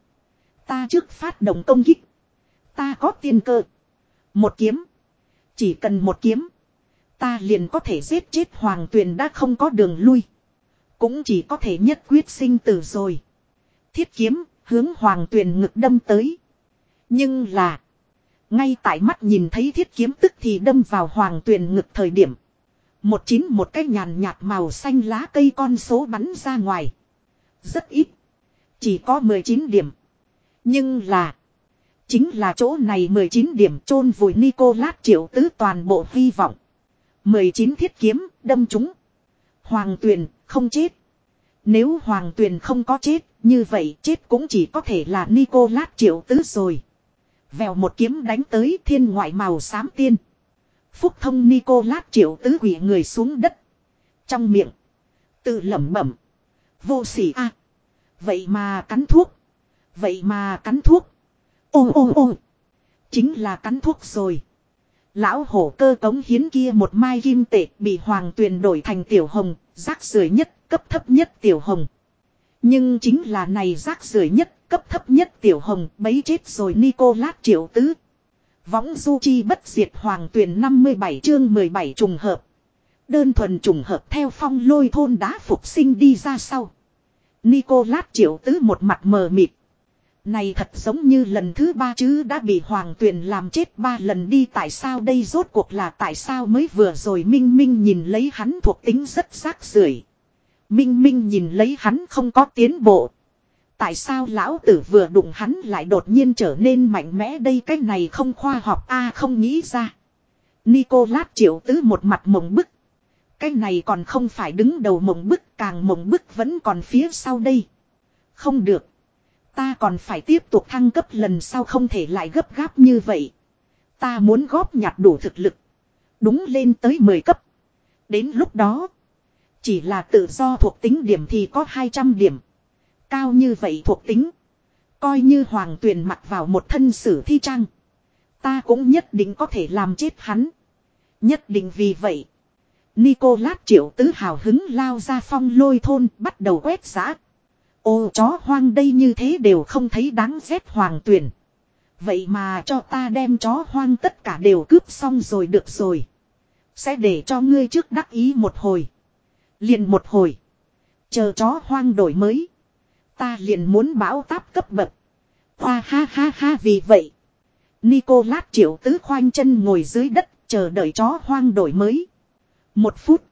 Ta trước phát động công kích. Ta có tiên cơ. Một kiếm. Chỉ cần một kiếm. Ta liền có thể giết chết hoàng tuyền đã không có đường lui. Cũng chỉ có thể nhất quyết sinh tử rồi. Thiết kiếm hướng hoàng tuyền ngực đâm tới. Nhưng là. Ngay tại mắt nhìn thấy thiết kiếm tức thì đâm vào hoàng tuyền ngực thời điểm. Một chín một cái nhàn nhạt màu xanh lá cây con số bắn ra ngoài. Rất ít. Chỉ có 19 điểm. Nhưng là. Chính là chỗ này 19 điểm chôn vùi Nicolas triệu tứ toàn bộ hy vọng. 19 thiết kiếm đâm chúng. Hoàng tuyền không chết. Nếu hoàng tuyền không có chết, như vậy chết cũng chỉ có thể là Nicolas triệu tứ rồi. Vèo một kiếm đánh tới thiên ngoại màu xám tiên. Phúc thông Nicolas triệu tứ quỷ người xuống đất. Trong miệng. Tự lẩm bẩm. Vô sỉ a Vậy mà cắn thuốc. Vậy mà cắn thuốc. Ô ô ô. Chính là cắn thuốc rồi. Lão hổ cơ cống hiến kia một mai kim tệ bị hoàng tuyền đổi thành tiểu hồng, rác rưởi nhất, cấp thấp nhất tiểu hồng. Nhưng chính là này rác rưởi nhất, cấp thấp nhất tiểu hồng, bấy chết rồi Nicolas triệu tứ. Võng du chi bất diệt hoàng tuyền 57 chương 17 trùng hợp. Đơn thuần trùng hợp theo phong lôi thôn đá phục sinh đi ra sau. Nicolas triệu tứ một mặt mờ mịt. Này thật giống như lần thứ ba chứ đã bị hoàng tuyền làm chết ba lần đi tại sao đây rốt cuộc là tại sao mới vừa rồi Minh Minh nhìn lấy hắn thuộc tính rất rác rưởi Minh Minh nhìn lấy hắn không có tiến bộ. Tại sao lão tử vừa đụng hắn lại đột nhiên trở nên mạnh mẽ đây cái này không khoa học, a, không nghĩ ra. Nicolas triệu tứ một mặt mộng bức. Cái này còn không phải đứng đầu mộng bức, càng mộng bức vẫn còn phía sau đây. Không được. Ta còn phải tiếp tục thăng cấp lần sau không thể lại gấp gáp như vậy. Ta muốn góp nhặt đủ thực lực. Đúng lên tới 10 cấp. Đến lúc đó. Chỉ là tự do thuộc tính điểm thì có 200 điểm. Cao như vậy thuộc tính. Coi như hoàng tuyền mặc vào một thân sử thi trang. Ta cũng nhất định có thể làm chết hắn. Nhất định vì vậy. Nicolas triệu tứ hào hứng lao ra phong lôi thôn, bắt đầu quét giã. Ô, chó hoang đây như thế đều không thấy đáng ghét hoàng tuyển. Vậy mà cho ta đem chó hoang tất cả đều cướp xong rồi được rồi. Sẽ để cho ngươi trước đắc ý một hồi. Liền một hồi. Chờ chó hoang đổi mới. Ta liền muốn bão táp cấp bậc. Hoa ha ha ha vì vậy. Nicolas triệu tứ khoanh chân ngồi dưới đất, chờ đợi chó hoang đổi mới. Một phút.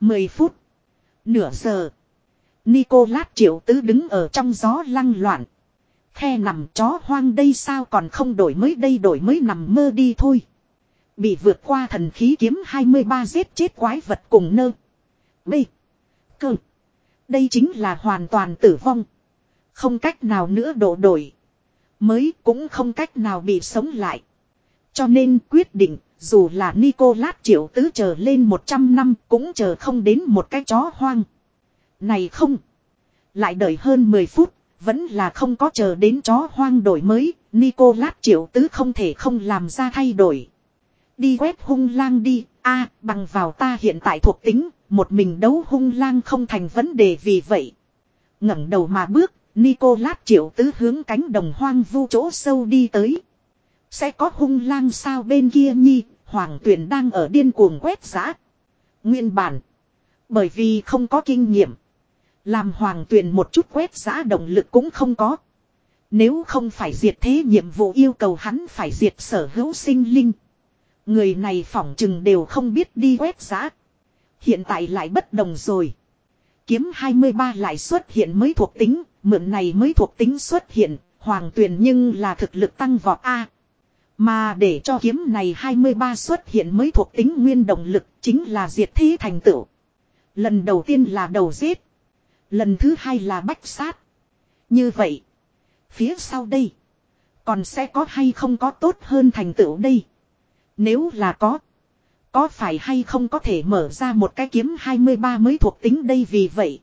Mười phút. Nửa giờ. Nicolas triệu tứ đứng ở trong gió lăng loạn. Khe nằm chó hoang đây sao còn không đổi mới đây đổi mới nằm mơ đi thôi. Bị vượt qua thần khí kiếm 23 giết chết quái vật cùng nơ. B. Cơ. Đây chính là hoàn toàn tử vong. Không cách nào nữa đổ đổi. Mới cũng không cách nào bị sống lại. Cho nên quyết định, dù là Nicolas triệu tứ chờ lên 100 năm cũng chờ không đến một cái chó hoang. Này không. Lại đợi hơn 10 phút. Vẫn là không có chờ đến chó hoang đổi mới. Nicolas triệu tứ không thể không làm ra thay đổi. Đi quét hung lang đi. a, bằng vào ta hiện tại thuộc tính. Một mình đấu hung lang không thành vấn đề vì vậy. ngẩng đầu mà bước. Nicolas triệu tứ hướng cánh đồng hoang vu chỗ sâu đi tới. Sẽ có hung lang sao bên kia nhi, hoàng tuyển đang ở điên cuồng quét giã. Nguyên bản. Bởi vì không có kinh nghiệm. Làm hoàng tuyển một chút quét giã động lực cũng không có. Nếu không phải diệt thế nhiệm vụ yêu cầu hắn phải diệt sở hữu sinh linh. Người này phỏng chừng đều không biết đi quét giã. Hiện tại lại bất đồng rồi. Kiếm 23 lại xuất hiện mới thuộc tính, mượn này mới thuộc tính xuất hiện, hoàng tuyền nhưng là thực lực tăng vọt A. Mà để cho kiếm này 23 xuất hiện mới thuộc tính nguyên động lực chính là diệt thi thành tựu. Lần đầu tiên là đầu giết. Lần thứ hai là bách sát. Như vậy. Phía sau đây. Còn sẽ có hay không có tốt hơn thành tựu đây. Nếu là có. Có phải hay không có thể mở ra một cái kiếm 23 mới thuộc tính đây vì vậy.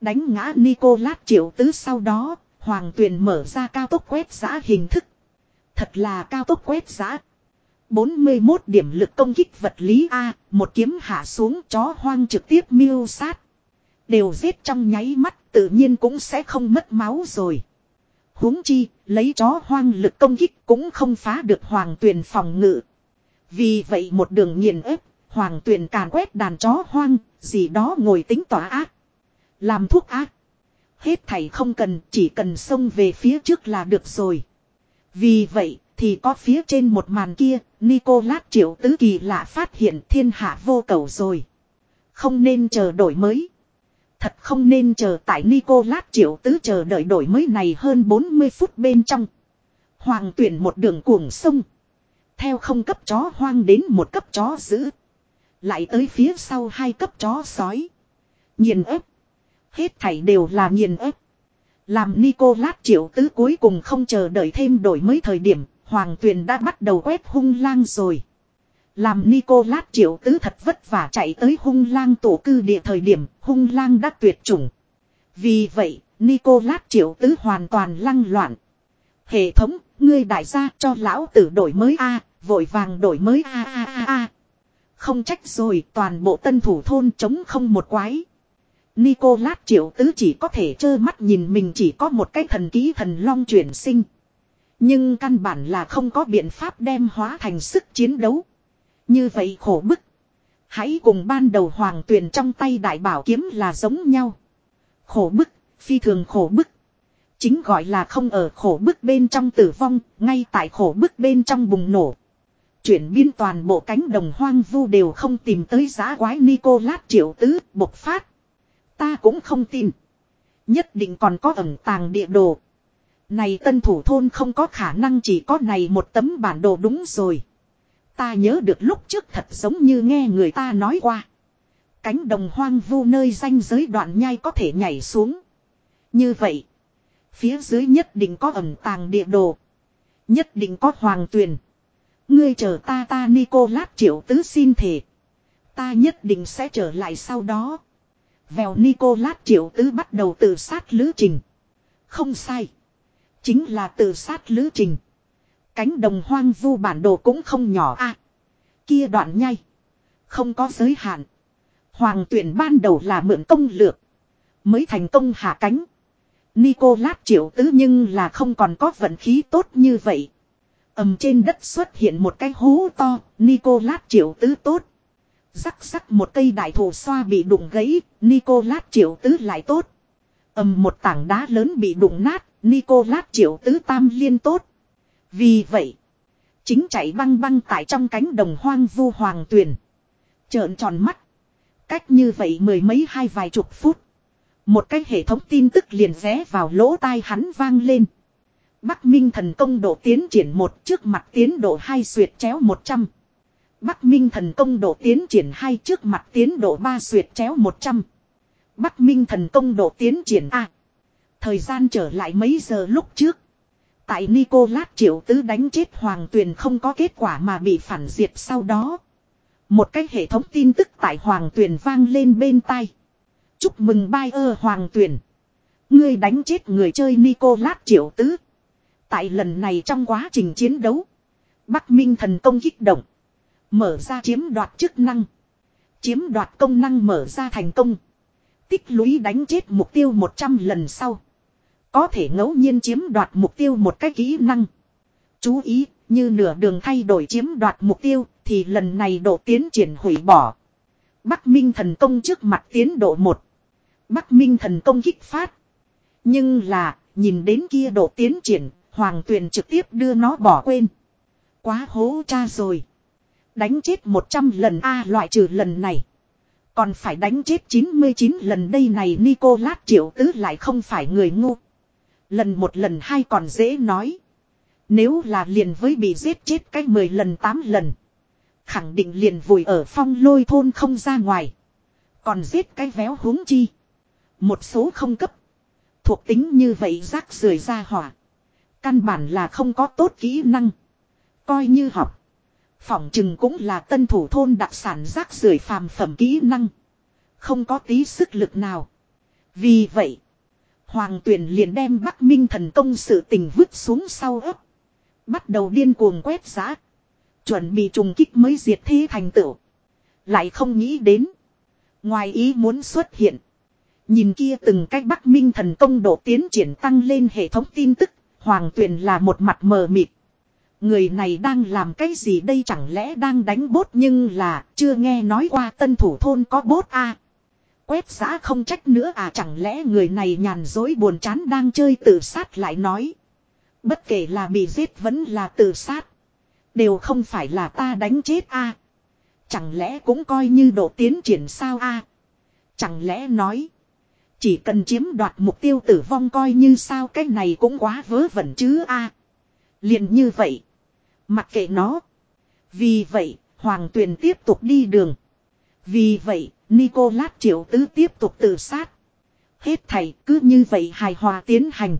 Đánh ngã Nicolas triệu tứ sau đó. Hoàng tuyền mở ra cao tốc quét giã hình thức. Thật là cao tốc quét giã. 41 điểm lực công kích vật lý A, một kiếm hạ xuống chó hoang trực tiếp miêu sát. Đều giết trong nháy mắt tự nhiên cũng sẽ không mất máu rồi. huống chi, lấy chó hoang lực công kích cũng không phá được hoàng tuyền phòng ngự. Vì vậy một đường nghiền ép, hoàng tuyền càn quét đàn chó hoang, gì đó ngồi tính tỏa ác. Làm thuốc ác. Hết thảy không cần, chỉ cần xông về phía trước là được rồi. Vì vậy, thì có phía trên một màn kia, Nicolas triệu tứ kỳ lạ phát hiện thiên hạ vô cầu rồi. Không nên chờ đổi mới. Thật không nên chờ tại Nicolas triệu tứ chờ đợi đổi mới này hơn 40 phút bên trong. Hoàng tuyển một đường cuồng sông. Theo không cấp chó hoang đến một cấp chó giữ. Lại tới phía sau hai cấp chó sói. Nhìn ép. Hết thảy đều là nghiền ép. Làm Nicolas triệu tứ cuối cùng không chờ đợi thêm đổi mới thời điểm, Hoàng Tuyền đã bắt đầu quét hung lang rồi. Làm Nicolas triệu tứ thật vất vả chạy tới hung lang tổ cư địa thời điểm, hung lang đã tuyệt chủng. Vì vậy, Nicolas triệu tứ hoàn toàn lăng loạn. Hệ thống, ngươi đại gia cho lão tử đổi mới A, vội vàng đổi mới A A A A. Không trách rồi, toàn bộ tân thủ thôn chống không một quái. Nicolas triệu tứ chỉ có thể trơ mắt nhìn mình chỉ có một cái thần ký thần long chuyển sinh. Nhưng căn bản là không có biện pháp đem hóa thành sức chiến đấu. Như vậy khổ bức. Hãy cùng ban đầu hoàng tuyền trong tay đại bảo kiếm là giống nhau. Khổ bức, phi thường khổ bức. Chính gọi là không ở khổ bức bên trong tử vong, ngay tại khổ bức bên trong bùng nổ. Chuyển biến toàn bộ cánh đồng hoang vu đều không tìm tới giá quái Nicolas triệu tứ, bộc phát. Ta cũng không tin. Nhất định còn có ẩn tàng địa đồ. Này tân thủ thôn không có khả năng chỉ có này một tấm bản đồ đúng rồi. Ta nhớ được lúc trước thật giống như nghe người ta nói qua. Cánh đồng hoang vu nơi ranh giới đoạn nhai có thể nhảy xuống. Như vậy. Phía dưới nhất định có ẩn tàng địa đồ. Nhất định có hoàng tuyền. Ngươi chờ ta ta Nicolas triệu tứ xin thể. Ta nhất định sẽ trở lại sau đó. Vèo Nicolas triệu tứ bắt đầu tự sát lữ trình. Không sai. Chính là tự sát lữ trình. Cánh đồng hoang vu bản đồ cũng không nhỏ a Kia đoạn nhay. Không có giới hạn. Hoàng tuyển ban đầu là mượn công lược. Mới thành công hạ cánh. Nicolas triệu tứ nhưng là không còn có vận khí tốt như vậy. ầm trên đất xuất hiện một cái hố to. Nicolas triệu tứ tốt. Rắc rắc một cây đại thụ xoa bị đụng gãy. Nicolas triệu tứ lại tốt. ầm một tảng đá lớn bị đụng nát. Nicolas triệu tứ tam liên tốt. Vì vậy, chính chạy băng băng tại trong cánh đồng hoang vu hoàng tuyền. Trợn tròn mắt. Cách như vậy mười mấy hai vài chục phút. Một cái hệ thống tin tức liền ré vào lỗ tai hắn vang lên. Bắc Minh thần công độ tiến triển một trước mặt tiến độ hai suyệt chéo 100. Bắc Minh thần công độ tiến triển hai trước mặt tiến độ ba xuyệt chéo 100. Bắc Minh thần công độ tiến triển A. Thời gian trở lại mấy giờ lúc trước. Tại Nicolas triệu tứ đánh chết hoàng tuyền không có kết quả mà bị phản diệt sau đó. Một cái hệ thống tin tức tại hoàng tuyền vang lên bên tai. Chúc mừng bai ơ hoàng tuyền. Ngươi đánh chết người chơi Nicolas triệu tứ. Tại lần này trong quá trình chiến đấu. Bắc Minh thần công kích động. Mở ra chiếm đoạt chức năng. Chiếm đoạt công năng mở ra thành công. Tích lũy đánh chết mục tiêu 100 lần sau. Có thể ngẫu nhiên chiếm đoạt mục tiêu một cái kỹ năng. Chú ý, như nửa đường thay đổi chiếm đoạt mục tiêu, thì lần này độ tiến triển hủy bỏ. Bắc Minh thần công trước mặt tiến độ 1. Bắc Minh thần công kích phát. Nhưng là, nhìn đến kia độ tiến triển, Hoàng Tuyền trực tiếp đưa nó bỏ quên. Quá hố cha rồi. Đánh chết 100 lần A loại trừ lần này. Còn phải đánh chết 99 lần đây này Nicolas triệu tứ lại không phải người ngu. Lần một lần hai còn dễ nói. Nếu là liền với bị giết chết cách 10 lần 8 lần. Khẳng định liền vùi ở phong lôi thôn không ra ngoài. Còn giết cái véo huống chi. Một số không cấp. Thuộc tính như vậy rác rưởi ra hỏa. Căn bản là không có tốt kỹ năng. Coi như học. Phỏng chừng cũng là tân thủ thôn đặc sản rác rưởi phàm phẩm kỹ năng. Không có tí sức lực nào. Vì vậy. Hoàng tuyển liền đem Bắc Minh thần công sự tình vứt xuống sau ấp. Bắt đầu điên cuồng quét giá. Chuẩn bị trùng kích mới diệt thế thành tựu. Lại không nghĩ đến. Ngoài ý muốn xuất hiện. Nhìn kia từng cách Bắc Minh thần công độ tiến triển tăng lên hệ thống tin tức. Hoàng tuyển là một mặt mờ mịt. Người này đang làm cái gì đây chẳng lẽ đang đánh bốt nhưng là chưa nghe nói qua tân thủ thôn có bốt a à? Quét giã không trách nữa à chẳng lẽ người này nhàn dối buồn chán đang chơi tự sát lại nói. Bất kể là bị giết vẫn là tự sát. Đều không phải là ta đánh chết a Chẳng lẽ cũng coi như độ tiến triển sao a Chẳng lẽ nói. Chỉ cần chiếm đoạt mục tiêu tử vong coi như sao cái này cũng quá vớ vẩn chứ a liền như vậy. Mặc kệ nó. Vì vậy, Hoàng Tuyền tiếp tục đi đường. Vì vậy, Nicolas Triệu Tứ tiếp tục tự sát. Hết thầy cứ như vậy hài hòa tiến hành.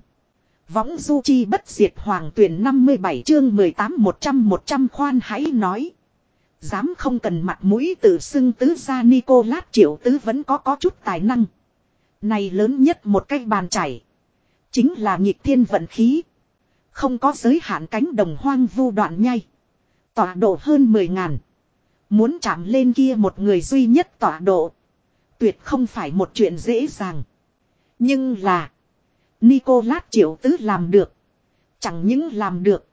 Võng du chi bất diệt hoàng tuyển 57 chương 18 100 100 khoan hãy nói. Dám không cần mặt mũi tự xưng tứ ra Nicolas triệu tứ vẫn có có chút tài năng. Này lớn nhất một cách bàn chảy. Chính là nhịp thiên vận khí. Không có giới hạn cánh đồng hoang vu đoạn nhai. Tọa độ hơn 10 ngàn. Muốn chạm lên kia một người duy nhất tọa độ. Tuyệt không phải một chuyện dễ dàng. Nhưng là. Nicolas triệu tứ làm được. Chẳng những làm được.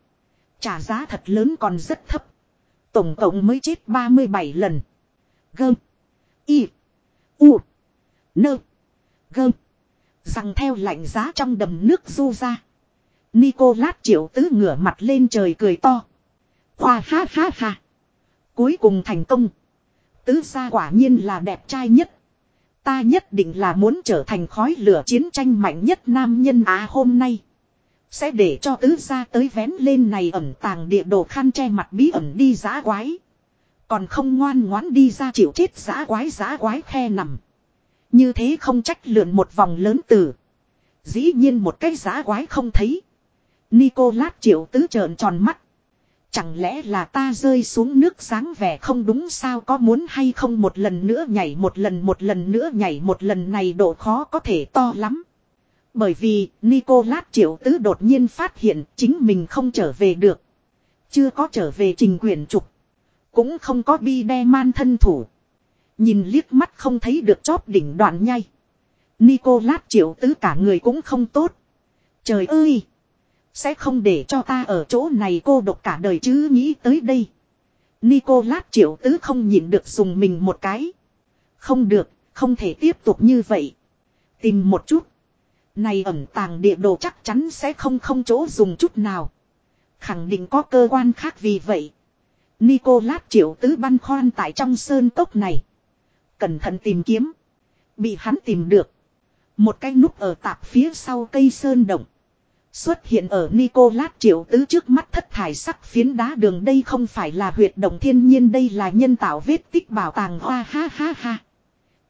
Trả giá thật lớn còn rất thấp. Tổng cộng mới chết 37 lần. Gơm. Y. U. Nơ. Gơm. Rằng theo lạnh giá trong đầm nước du ra. Nicolas triệu tứ ngửa mặt lên trời cười to. Khoa ha ha ha. Cuối cùng thành công. Tứ gia quả nhiên là đẹp trai nhất. Ta nhất định là muốn trở thành khói lửa chiến tranh mạnh nhất nam nhân á hôm nay. Sẽ để cho tứ gia tới vén lên này ẩn tàng địa đồ khăn che mặt bí ẩn đi giã quái. Còn không ngoan ngoãn đi ra chịu chết giã quái giã quái khe nằm. Như thế không trách lượn một vòng lớn từ. Dĩ nhiên một cái giã quái không thấy. Nicolas triệu tứ trợn tròn mắt. Chẳng lẽ là ta rơi xuống nước sáng vẻ không đúng sao có muốn hay không một lần nữa nhảy, một lần một lần nữa nhảy, một lần này độ khó có thể to lắm. Bởi vì Nicolas Triệu Tứ đột nhiên phát hiện chính mình không trở về được. Chưa có trở về trình quyền trục. Cũng không có bi đe man thân thủ. Nhìn liếc mắt không thấy được chóp đỉnh đoạn nhai. Nicolas Triệu Tứ cả người cũng không tốt. Trời ơi! Sẽ không để cho ta ở chỗ này cô độc cả đời chứ nghĩ tới đây. Nicolas triệu tứ không nhịn được dùng mình một cái. Không được, không thể tiếp tục như vậy. Tìm một chút. Này ẩn tàng địa đồ chắc chắn sẽ không không chỗ dùng chút nào. Khẳng định có cơ quan khác vì vậy. Nicolas triệu tứ băn khoan tại trong sơn cốc này. Cẩn thận tìm kiếm. Bị hắn tìm được. Một cái núp ở tạp phía sau cây sơn động. Xuất hiện ở Nicolas triệu tứ trước mắt thất thải sắc phiến đá đường đây không phải là huyệt động thiên nhiên, đây là nhân tạo vết tích bảo tàng hoa ha ha ha.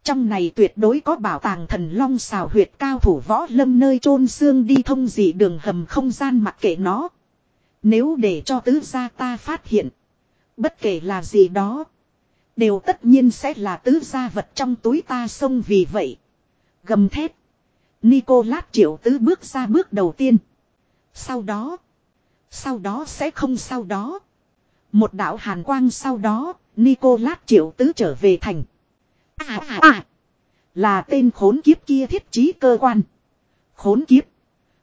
Trong này tuyệt đối có bảo tàng thần long xào huyệt cao thủ võ lâm nơi chôn xương đi thông dị đường hầm không gian mặc kệ nó. Nếu để cho tứ gia ta phát hiện. Bất kể là gì đó. Đều tất nhiên sẽ là tứ gia vật trong túi ta xông vì vậy. Gầm thép. Nicolas triệu tứ bước ra bước đầu tiên. Sau đó. Sau đó sẽ không sau đó. Một đạo hàn quang sau đó, Nicolas triệu tứ trở về thành. À à à. Là tên khốn kiếp kia thiết trí cơ quan. Khốn kiếp.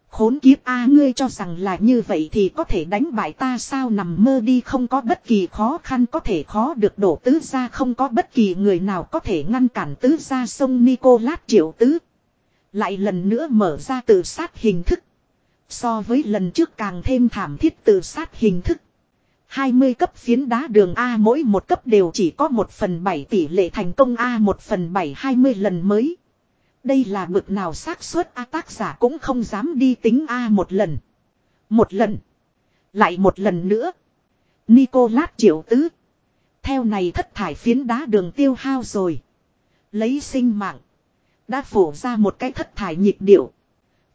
Khốn kiếp a ngươi cho rằng là như vậy thì có thể đánh bại ta sao nằm mơ đi không có bất kỳ khó khăn có thể khó được đổ tứ ra không có bất kỳ người nào có thể ngăn cản tứ ra sông Nicolas triệu tứ. Lại lần nữa mở ra tự sát hình thức. So với lần trước càng thêm thảm thiết tự sát hình thức. 20 cấp phiến đá đường A mỗi một cấp đều chỉ có 1 phần 7 tỷ lệ thành công A 1 phần 7 20 lần mới. Đây là bực nào xác suất A tác giả cũng không dám đi tính A một lần. Một lần. Lại một lần nữa. Nicolas triệu tứ. Theo này thất thải phiến đá đường tiêu hao rồi. Lấy sinh mạng. Đã phổ ra một cái thất thải nhịp điệu.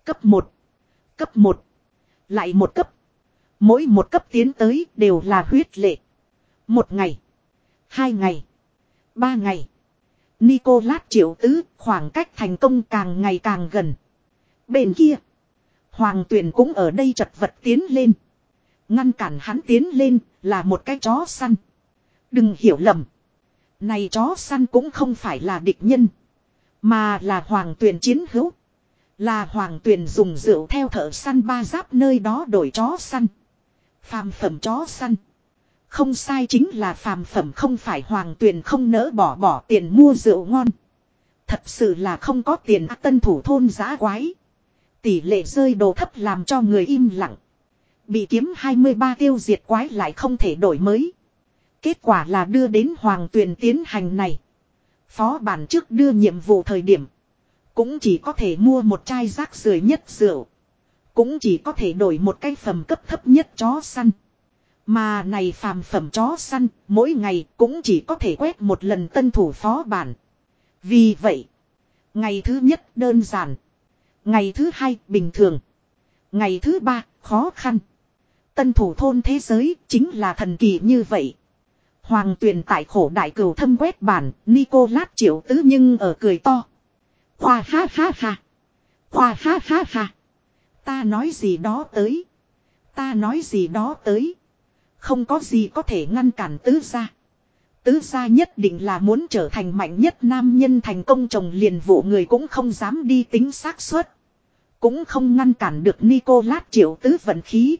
Cấp 1. Cấp 1. Lại một cấp. Mỗi một cấp tiến tới đều là huyết lệ. Một ngày. Hai ngày. Ba ngày. Nicolas triệu tứ, khoảng cách thành công càng ngày càng gần. Bên kia. Hoàng tuyển cũng ở đây chật vật tiến lên. Ngăn cản hắn tiến lên là một cái chó săn. Đừng hiểu lầm. Này chó săn cũng không phải là địch nhân. Mà là hoàng tuyển chiến hữu. Là hoàng Tuyền dùng rượu theo thợ săn ba giáp nơi đó đổi chó săn. Phàm phẩm chó săn. Không sai chính là phàm phẩm không phải hoàng Tuyền không nỡ bỏ bỏ tiền mua rượu ngon. Thật sự là không có tiền tân thủ thôn giá quái. Tỷ lệ rơi đồ thấp làm cho người im lặng. Bị kiếm 23 tiêu diệt quái lại không thể đổi mới. Kết quả là đưa đến hoàng Tuyền tiến hành này. Phó bản trước đưa nhiệm vụ thời điểm. Cũng chỉ có thể mua một chai rác rưởi nhất rượu. Cũng chỉ có thể đổi một cái phẩm cấp thấp nhất chó săn. Mà này phàm phẩm chó săn, mỗi ngày cũng chỉ có thể quét một lần tân thủ phó bản. Vì vậy, ngày thứ nhất đơn giản. Ngày thứ hai bình thường. Ngày thứ ba khó khăn. Tân thủ thôn thế giới chính là thần kỳ như vậy. Hoàng tuyền tại khổ đại cửu thâm quét bản, Nicolas triệu tứ nhưng ở cười to. Khoa ha ha ha. Khoa ha ha ha. Ta nói gì đó tới. Ta nói gì đó tới. Không có gì có thể ngăn cản tứ gia. Tứ gia nhất định là muốn trở thành mạnh nhất nam nhân thành công chồng liền vụ người cũng không dám đi tính xác suất. Cũng không ngăn cản được Nicolas triệu tứ vận khí.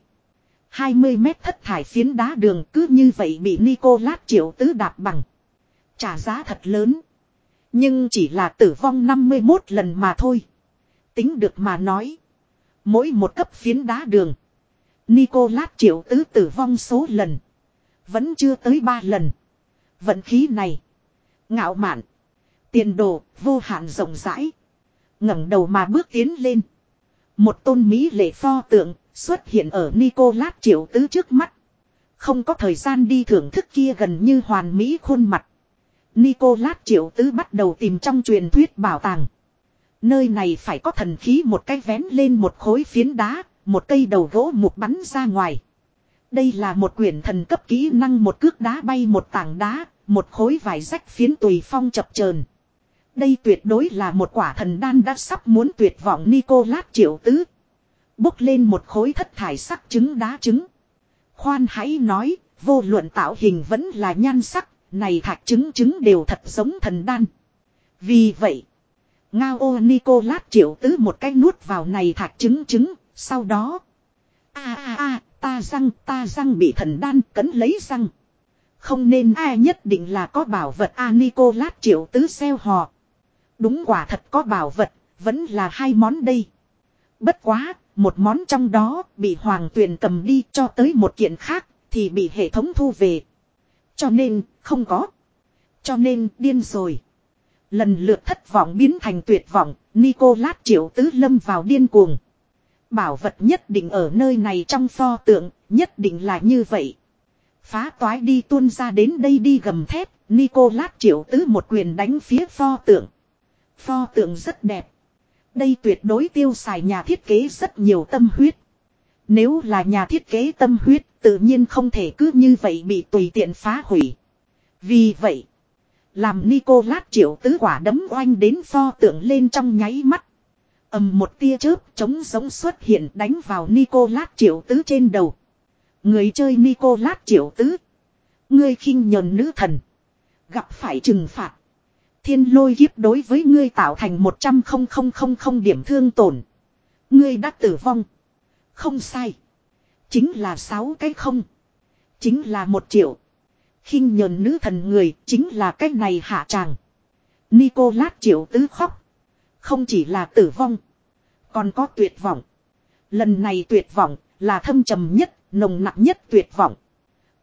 20 mét thất thải phiến đá đường cứ như vậy bị Nicolas triệu tứ đạp bằng. Trả giá thật lớn. Nhưng chỉ là tử vong 51 lần mà thôi. Tính được mà nói. Mỗi một cấp phiến đá đường. Nicolas triệu tứ tử vong số lần. Vẫn chưa tới 3 lần. Vận khí này. Ngạo mạn. Tiền đồ vô hạn rộng rãi. ngẩng đầu mà bước tiến lên. Một tôn Mỹ lệ pho tượng xuất hiện ở Nicolas triệu tứ trước mắt. Không có thời gian đi thưởng thức kia gần như hoàn mỹ khuôn mặt. Nicolas triệu tứ bắt đầu tìm trong truyền thuyết bảo tàng. Nơi này phải có thần khí một cái vén lên một khối phiến đá, một cây đầu gỗ mục bắn ra ngoài. Đây là một quyển thần cấp kỹ năng một cước đá bay một tảng đá, một khối vải rách phiến tùy phong chập chờn. Đây tuyệt đối là một quả thần đan đã sắp muốn tuyệt vọng Nicolas triệu tứ. Bốc lên một khối thất thải sắc trứng đá trứng. Khoan hãy nói, vô luận tạo hình vẫn là nhan sắc, này thạch trứng trứng đều thật giống thần đan. Vì vậy, Ngao ô Nicolas triệu tứ một cái nuốt vào này thạch trứng trứng, sau đó. a a a ta răng ta răng bị thần đan cấn lấy răng. Không nên ai nhất định là có bảo vật a Nicolas triệu tứ xeo hò. Đúng quả thật có bảo vật, vẫn là hai món đây. Bất quá, một món trong đó bị hoàng tuyền cầm đi cho tới một kiện khác thì bị hệ thống thu về. Cho nên, không có. Cho nên, điên rồi. Lần lượt thất vọng biến thành tuyệt vọng, Nicolas triệu tứ lâm vào điên cuồng. Bảo vật nhất định ở nơi này trong pho tượng, nhất định là như vậy. Phá toái đi tuôn ra đến đây đi gầm thép, Nicolas triệu tứ một quyền đánh phía pho tượng. Pho tượng rất đẹp. Đây tuyệt đối tiêu xài nhà thiết kế rất nhiều tâm huyết. Nếu là nhà thiết kế tâm huyết, tự nhiên không thể cứ như vậy bị tùy tiện phá hủy. Vì vậy, làm Nicolas triệu tứ quả đấm oanh đến pho tượng lên trong nháy mắt. ầm một tia chớp chống giống xuất hiện đánh vào Nicolas triệu tứ trên đầu. Người chơi Nicolas triệu tứ. Ngươi khinh nhờn nữ thần. Gặp phải trừng phạt. Thiên lôi kiếp đối với ngươi tạo thành một trăm không không không không điểm thương tổn. Ngươi đã tử vong. Không sai. Chính là sáu cái không. Chính là một triệu khinh nhờn nữ thần người chính là cái này hạ tràng. Nicolas triệu tứ khóc. Không chỉ là tử vong. Còn có tuyệt vọng. Lần này tuyệt vọng là thâm trầm nhất, nồng nặng nhất tuyệt vọng.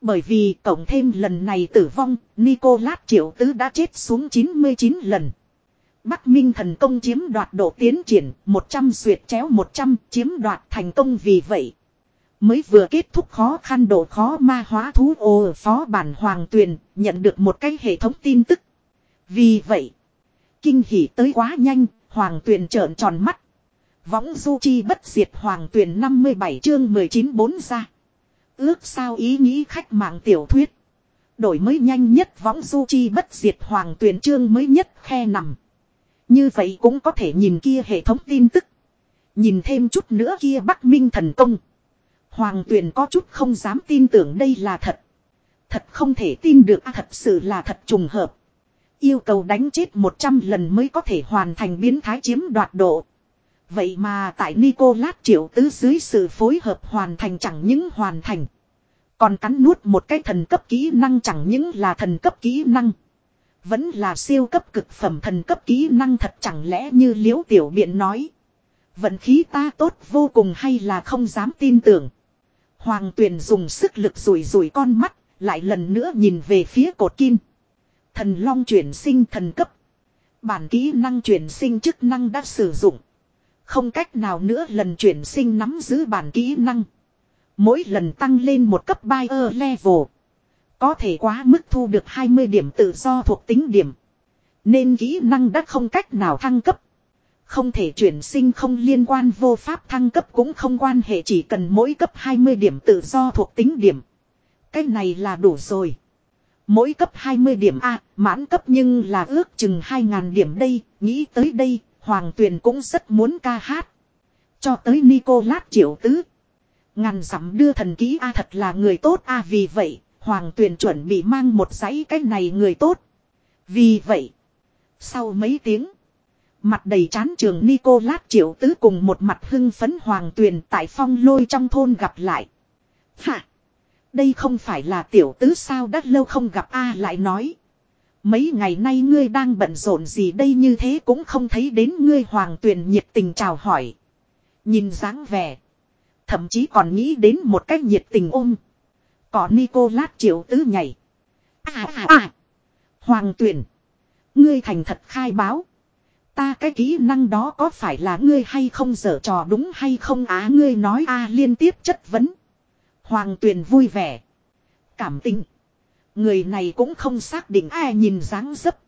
Bởi vì cộng thêm lần này tử vong, Nicolas triệu tứ đã chết xuống 99 lần. Bắc Minh thần công chiếm đoạt độ tiến triển, 100 xuyệt chéo 100 chiếm đoạt thành công vì vậy. Mới vừa kết thúc khó khăn độ khó ma hóa thú ô phó bản hoàng tuyền, nhận được một cái hệ thống tin tức. Vì vậy, kinh hỉ tới quá nhanh, hoàng tuyền trợn tròn mắt. Võng du chi bất diệt hoàng tuyền 57 chương 19 bốn ra. Ước sao ý nghĩ khách mạng tiểu thuyết. Đổi mới nhanh nhất võng du chi bất diệt hoàng tuyền chương mới nhất khe nằm. Như vậy cũng có thể nhìn kia hệ thống tin tức. Nhìn thêm chút nữa kia Bắc Minh thần công. Hoàng tuyền có chút không dám tin tưởng đây là thật. Thật không thể tin được à, thật sự là thật trùng hợp. Yêu cầu đánh chết 100 lần mới có thể hoàn thành biến thái chiếm đoạt độ. Vậy mà tại Nicolas triệu tứ dưới sự phối hợp hoàn thành chẳng những hoàn thành. Còn cắn nuốt một cái thần cấp kỹ năng chẳng những là thần cấp kỹ năng. Vẫn là siêu cấp cực phẩm thần cấp kỹ năng thật chẳng lẽ như liễu tiểu biện nói. Vận khí ta tốt vô cùng hay là không dám tin tưởng. Hoàng tuyền dùng sức lực rủi rủi con mắt, lại lần nữa nhìn về phía cột kim. Thần long chuyển sinh thần cấp. Bản kỹ năng chuyển sinh chức năng đã sử dụng. Không cách nào nữa lần chuyển sinh nắm giữ bản kỹ năng. Mỗi lần tăng lên một cấp buyer level. Có thể quá mức thu được 20 điểm tự do thuộc tính điểm. Nên kỹ năng đã không cách nào thăng cấp. Không thể chuyển sinh không liên quan vô pháp thăng cấp cũng không quan hệ chỉ cần mỗi cấp 20 điểm tự do thuộc tính điểm. Cái này là đủ rồi. Mỗi cấp 20 điểm A, mãn cấp nhưng là ước chừng 2.000 điểm đây, nghĩ tới đây, Hoàng Tuyền cũng rất muốn ca hát. Cho tới Nicolas Triệu Tứ. Ngàn dặm đưa thần ký A thật là người tốt A vì vậy, Hoàng Tuyền chuẩn bị mang một giấy cái này người tốt. Vì vậy, sau mấy tiếng, mặt đầy chán trường Nicolas Triệu Tứ cùng một mặt hưng phấn Hoàng Tuyền tại phong lôi trong thôn gặp lại. Hả? Đây không phải là tiểu tứ sao đã lâu không gặp A lại nói. Mấy ngày nay ngươi đang bận rộn gì đây như thế cũng không thấy đến ngươi hoàng tuyền nhiệt tình chào hỏi. Nhìn dáng vẻ. Thậm chí còn nghĩ đến một cách nhiệt tình ôm. Có Nicolas triệu tứ nhảy. À à à. Hoàng tuyền Ngươi thành thật khai báo. Ta cái kỹ năng đó có phải là ngươi hay không dở trò đúng hay không á ngươi nói a liên tiếp chất vấn. Hoàng tuyền vui vẻ. Cảm tình. Người này cũng không xác định ai nhìn dáng dấp.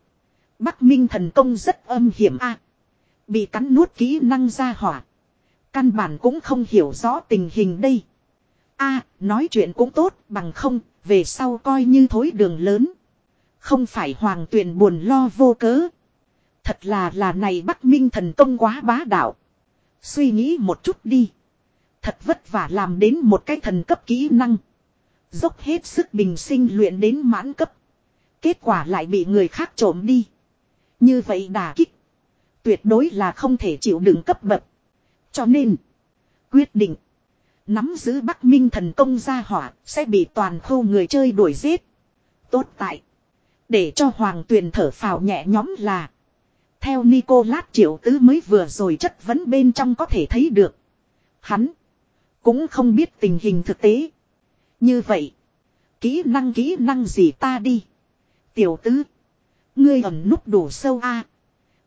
Bắc Minh thần công rất âm hiểm a. Bị cắn nuốt kỹ năng ra hỏa. Căn bản cũng không hiểu rõ tình hình đây. a nói chuyện cũng tốt bằng không, về sau coi như thối đường lớn. Không phải hoàng tuyền buồn lo vô cớ. Thật là là này Bắc Minh thần công quá bá đạo. Suy nghĩ một chút đi. Thật vất vả làm đến một cái thần cấp kỹ năng. Dốc hết sức bình sinh luyện đến mãn cấp. Kết quả lại bị người khác trộm đi. Như vậy đà kích. Tuyệt đối là không thể chịu đựng cấp bậc. Cho nên. Quyết định. Nắm giữ Bắc Minh thần công ra hỏa sẽ bị toàn khâu người chơi đuổi giết. Tốt tại. Để cho Hoàng Tuyền thở phào nhẹ nhõm là. Theo Nicolas Triệu Tứ mới vừa rồi chất vấn bên trong có thể thấy được. Hắn. Cũng không biết tình hình thực tế. Như vậy. Kỹ năng kỹ năng gì ta đi. Tiểu tứ. Ngươi ẩn núp đủ sâu a.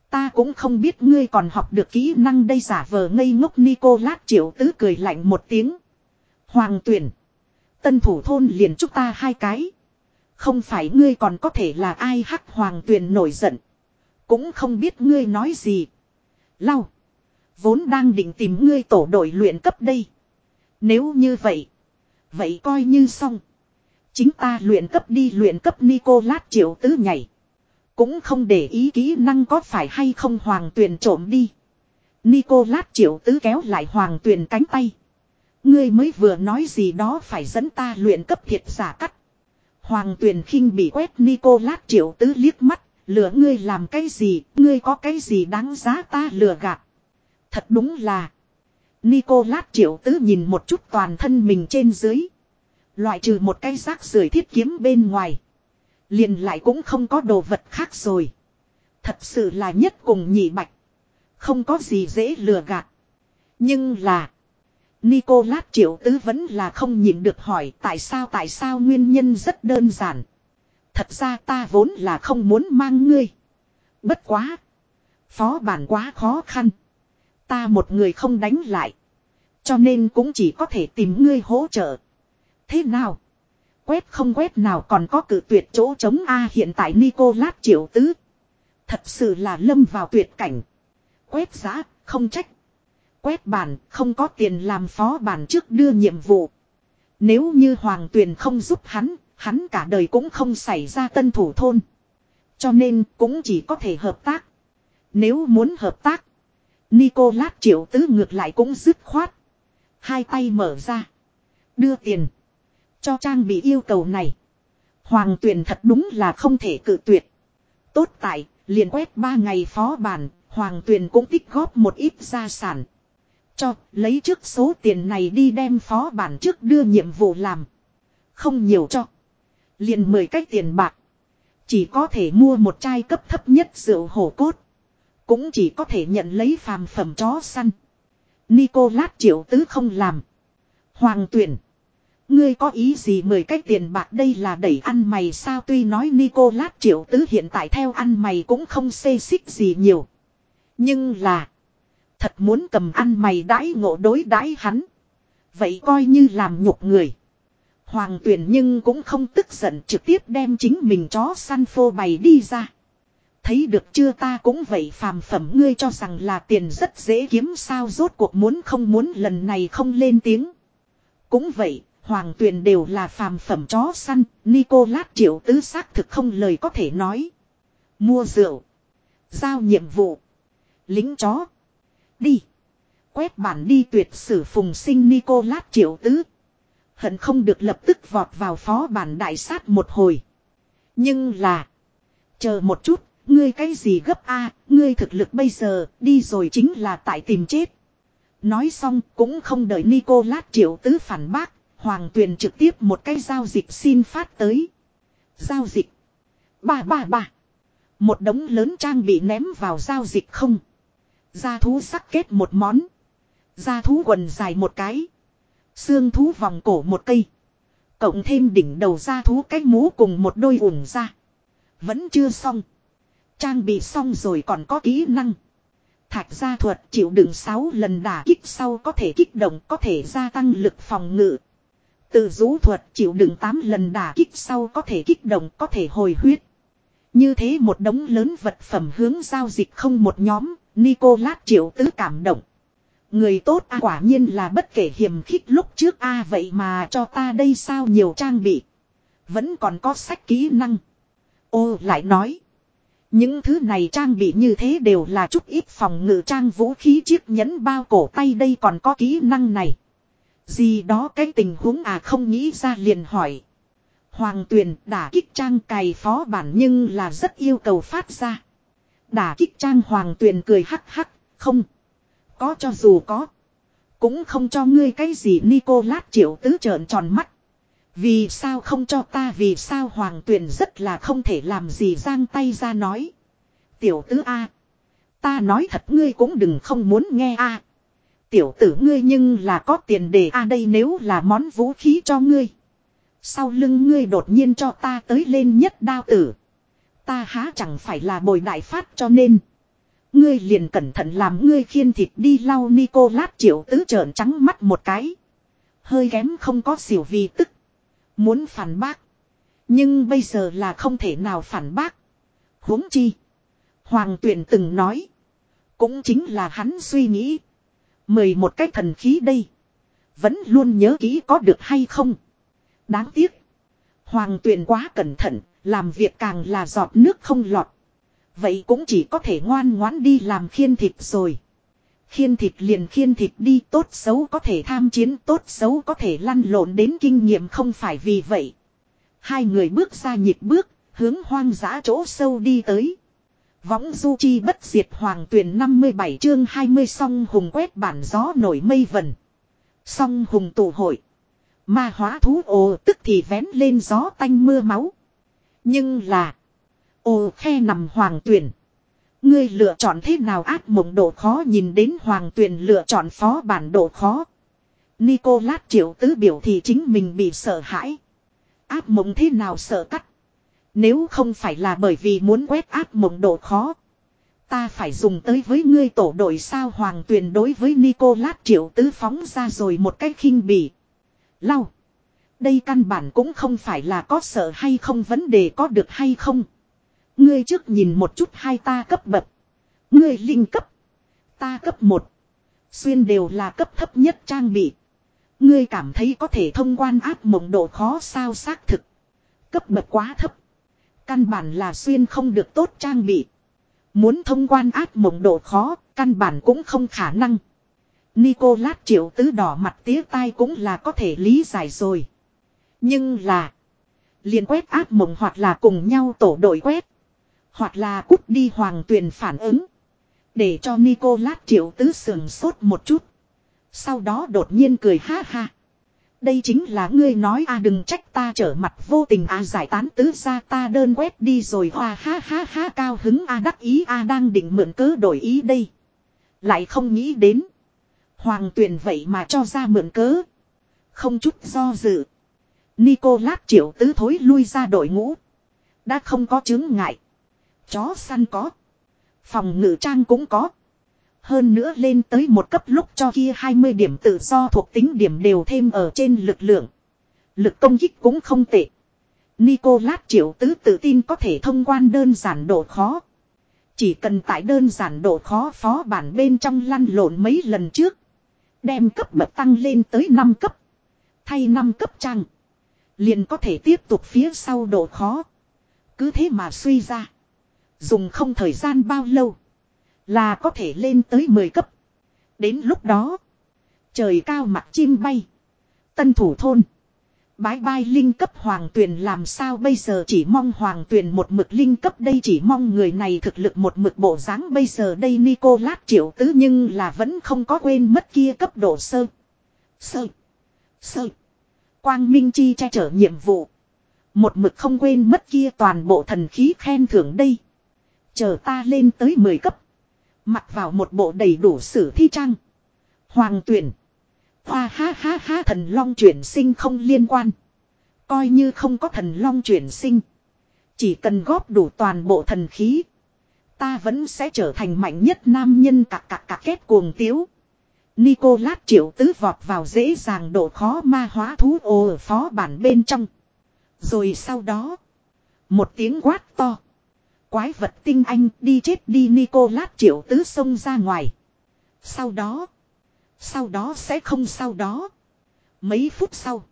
Ta cũng không biết ngươi còn học được kỹ năng đây giả vờ ngây ngốc Nicolas triệu tứ cười lạnh một tiếng. Hoàng tuyển. Tân thủ thôn liền chúc ta hai cái. Không phải ngươi còn có thể là ai hắc hoàng tuyền nổi giận. Cũng không biết ngươi nói gì. Lau. Vốn đang định tìm ngươi tổ đội luyện cấp đây. Nếu như vậy. Vậy coi như xong. Chính ta luyện cấp đi luyện cấp Nicolas triệu tứ nhảy. Cũng không để ý kỹ năng có phải hay không hoàng tuyền trộm đi. Nicolas triệu tứ kéo lại hoàng tuyền cánh tay. Ngươi mới vừa nói gì đó phải dẫn ta luyện cấp thiệt giả cắt. Hoàng tuyền khinh bị quét Nicolas triệu tứ liếc mắt. Lừa ngươi làm cái gì, ngươi có cái gì đáng giá ta lừa gạt. Thật đúng là. Nicolas triệu tứ nhìn một chút toàn thân mình trên dưới. Loại trừ một cái rác rưởi thiết kiếm bên ngoài. Liền lại cũng không có đồ vật khác rồi. Thật sự là nhất cùng nhị bạch. Không có gì dễ lừa gạt. Nhưng là. Nicolas triệu tứ vẫn là không nhịn được hỏi tại sao tại sao nguyên nhân rất đơn giản. Thật ra ta vốn là không muốn mang ngươi. Bất quá. Phó bản quá khó khăn. Ta một người không đánh lại. Cho nên cũng chỉ có thể tìm ngươi hỗ trợ. Thế nào? Quét không quét nào còn có cử tuyệt chỗ chống A hiện tại Nicolas triệu tứ. Thật sự là lâm vào tuyệt cảnh. Quét giá, không trách. Quét bản, không có tiền làm phó bản trước đưa nhiệm vụ. Nếu như Hoàng Tuyền không giúp hắn, hắn cả đời cũng không xảy ra tân thủ thôn. Cho nên cũng chỉ có thể hợp tác. Nếu muốn hợp tác, Nicolas triệu tứ ngược lại cũng dứt khoát. Hai tay mở ra. Đưa tiền. Cho trang bị yêu cầu này. Hoàng Tuyền thật đúng là không thể cự tuyệt. Tốt tại, liền quét ba ngày phó bản, Hoàng Tuyền cũng tích góp một ít gia sản. Cho, lấy trước số tiền này đi đem phó bản trước đưa nhiệm vụ làm. Không nhiều cho. Liền mười cách tiền bạc. Chỉ có thể mua một chai cấp thấp nhất rượu hổ cốt. Cũng chỉ có thể nhận lấy phàm phẩm chó săn. Nicolas triệu tứ không làm. Hoàng tuyển. Ngươi có ý gì mười cách tiền bạc đây là đẩy ăn mày sao tuy nói Nicolas triệu tứ hiện tại theo ăn mày cũng không xê xích gì nhiều. Nhưng là. Thật muốn cầm ăn mày đãi ngộ đối đãi hắn. Vậy coi như làm nhục người. Hoàng tuyển nhưng cũng không tức giận trực tiếp đem chính mình chó săn phô bày đi ra. Thấy được chưa ta cũng vậy phàm phẩm ngươi cho rằng là tiền rất dễ kiếm sao rốt cuộc muốn không muốn lần này không lên tiếng. Cũng vậy, hoàng tuyền đều là phàm phẩm chó săn, Nicolas triệu tứ xác thực không lời có thể nói. Mua rượu. Giao nhiệm vụ. Lính chó. Đi. Quét bản đi tuyệt sử phùng sinh Nicolas triệu tứ. Hận không được lập tức vọt vào phó bản đại sát một hồi. Nhưng là. Chờ một chút, ngươi cái gì gấp a ngươi thực lực bây giờ, đi rồi chính là tại tìm chết. Nói xong cũng không đợi Nicolas triệu tứ phản bác, Hoàng Tuyền trực tiếp một cái giao dịch xin phát tới. Giao dịch. Ba ba ba. Một đống lớn trang bị ném vào giao dịch không. Gia thú sắc kết một món. Gia thú quần dài một cái. Xương thú vòng cổ một cây. Cộng thêm đỉnh đầu ra thú cách mũ cùng một đôi ủng ra. Vẫn chưa xong. Trang bị xong rồi còn có kỹ năng. Thạch gia thuật chịu đựng 6 lần đả kích sau có thể kích động có thể gia tăng lực phòng ngự. Từ rũ thuật chịu đựng 8 lần đả kích sau có thể kích động có thể hồi huyết. Như thế một đống lớn vật phẩm hướng giao dịch không một nhóm, Nicolas triệu tứ cảm động. Người tốt a quả nhiên là bất kể hiểm khích lúc trước a vậy mà cho ta đây sao nhiều trang bị. Vẫn còn có sách kỹ năng. Ô lại nói. Những thứ này trang bị như thế đều là chút ít phòng ngự trang vũ khí chiếc nhẫn bao cổ tay đây còn có kỹ năng này. Gì đó cái tình huống à không nghĩ ra liền hỏi. Hoàng tuyền đả kích trang cày phó bản nhưng là rất yêu cầu phát ra. Đả kích trang hoàng tuyền cười hắc hắc, không. Có cho dù có. Cũng không cho ngươi cái gì Nicolas triệu tứ trợn tròn mắt. Vì sao không cho ta, vì sao hoàng tuyền rất là không thể làm gì giang tay ra nói. Tiểu tứ A. Ta nói thật ngươi cũng đừng không muốn nghe A. Tiểu tử ngươi nhưng là có tiền để A đây nếu là món vũ khí cho ngươi. Sau lưng ngươi đột nhiên cho ta tới lên nhất đao tử. Ta há chẳng phải là bồi đại phát cho nên. Ngươi liền cẩn thận làm ngươi khiên thịt đi lau Nicolas triệu tứ trợn trắng mắt một cái. Hơi kém không có xỉu vì tức. Muốn phản bác. Nhưng bây giờ là không thể nào phản bác. huống chi. Hoàng tuyển từng nói. Cũng chính là hắn suy nghĩ. Mời một cái thần khí đây. Vẫn luôn nhớ kỹ có được hay không. Đáng tiếc. Hoàng tuyển quá cẩn thận. Làm việc càng là giọt nước không lọt. Vậy cũng chỉ có thể ngoan ngoãn đi làm khiên thịt rồi. Khiên thịt liền khiên thịt đi tốt xấu có thể tham chiến tốt xấu có thể lăn lộn đến kinh nghiệm không phải vì vậy. Hai người bước ra nhịp bước, hướng hoang dã chỗ sâu đi tới. Võng du chi bất diệt hoàng tuyển 57 chương 20 song hùng quét bản gió nổi mây vần. Song hùng tụ hội. Ma hóa thú ồ tức thì vén lên gió tanh mưa máu. Nhưng là. Ồ, khe nằm hoàng tuyển. Ngươi lựa chọn thế nào ác mộng độ khó nhìn đến hoàng tuyển lựa chọn phó bản độ khó. Nicolas triệu tứ biểu thì chính mình bị sợ hãi. Áp mộng thế nào sợ cắt. Nếu không phải là bởi vì muốn quét áp mộng độ khó. Ta phải dùng tới với ngươi tổ đội sao hoàng tuyền đối với Nicolas triệu tứ phóng ra rồi một cách khinh bỉ. Lau. Đây căn bản cũng không phải là có sợ hay không, vấn đề có được hay không. Ngươi trước nhìn một chút hai ta cấp bậc. Ngươi linh cấp. Ta cấp một Xuyên đều là cấp thấp nhất trang bị. Ngươi cảm thấy có thể thông quan áp mộng độ khó sao xác thực. Cấp bậc quá thấp. Căn bản là xuyên không được tốt trang bị. Muốn thông quan áp mộng độ khó, căn bản cũng không khả năng. Nicolas triệu tứ đỏ mặt tía tai cũng là có thể lý giải rồi. Nhưng là. liền quét áp mộng hoặc là cùng nhau tổ đội quét. Hoặc là cút đi hoàng tuyền phản ứng. Để cho Nicolas triệu tứ sườn sốt một chút. Sau đó đột nhiên cười ha ha. Đây chính là ngươi nói a, đừng trách ta trở mặt vô tình a, giải tán tứ ra ta đơn quét đi rồi hoa ha ha ha, cao hứng a, đắc ý a, đang định mượn cớ đổi ý đây. Lại không nghĩ đến. Hoàng tuyền vậy mà cho ra mượn cớ. Không chút do dự. Nicolas triệu tứ thối lui ra đội ngũ. Đã không có chứng ngại. Chó săn có. Phòng ngự trang cũng có. Hơn nữa lên tới một cấp lúc cho kia 20 điểm tự do thuộc tính điểm đều thêm ở trên lực lượng. Lực công kích cũng không tệ. Nicolas triệu tứ tự tin có thể thông quan đơn giản độ khó. Chỉ cần tại đơn giản độ khó phó bản bên trong lăn lộn mấy lần trước. Đem cấp bậc tăng lên tới 5 cấp. Thay 5 cấp trang. Liền có thể tiếp tục phía sau độ khó. Cứ thế mà suy ra. Dùng không thời gian bao lâu. Là có thể lên tới 10 cấp. Đến lúc đó. Trời cao mặt chim bay. Tân thủ thôn. Bái bai linh cấp hoàng tuyền làm sao bây giờ chỉ mong hoàng tuyền một mực linh cấp đây chỉ mong người này thực lực một mực bộ dáng bây giờ đây Nicolas triệu tứ nhưng là vẫn không có quên mất kia cấp độ sơ. Sơ. Sơ. Quang Minh Chi che chở nhiệm vụ. Một mực không quên mất kia toàn bộ thần khí khen thưởng đây. Chờ ta lên tới 10 cấp. Mặc vào một bộ đầy đủ sử thi trang. Hoàng tuyển. Hoa ha ha ha thần long chuyển sinh không liên quan. Coi như không có thần long chuyển sinh. Chỉ cần góp đủ toàn bộ thần khí. Ta vẫn sẽ trở thành mạnh nhất nam nhân cạc cạc cạc kết cuồng tiếu. Nicolas triệu tứ vọt vào dễ dàng độ khó ma hóa thú ô ở phó bản bên trong. Rồi sau đó. Một tiếng quát to. Quái vật tinh anh đi chết đi Nicolas triệu tứ sông ra ngoài. Sau đó. Sau đó sẽ không sau đó. Mấy phút sau.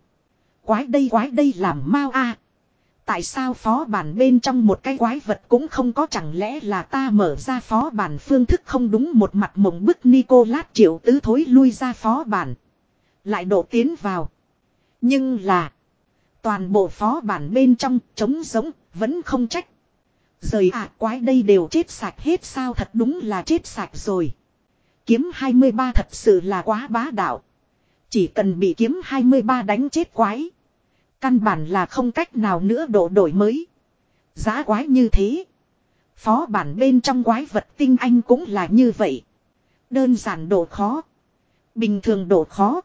Quái đây quái đây làm mau a Tại sao phó bản bên trong một cái quái vật cũng không có chẳng lẽ là ta mở ra phó bản phương thức không đúng một mặt mộng bức Nicolas triệu tứ thối lui ra phó bản. Lại độ tiến vào. Nhưng là. Toàn bộ phó bản bên trong trống giống vẫn không trách. Rời ạ, quái đây đều chết sạch hết sao thật đúng là chết sạch rồi. Kiếm 23 thật sự là quá bá đạo. Chỉ cần bị kiếm 23 đánh chết quái. Căn bản là không cách nào nữa độ đổi mới. Giá quái như thế. Phó bản bên trong quái vật tinh anh cũng là như vậy. Đơn giản độ khó. Bình thường độ khó.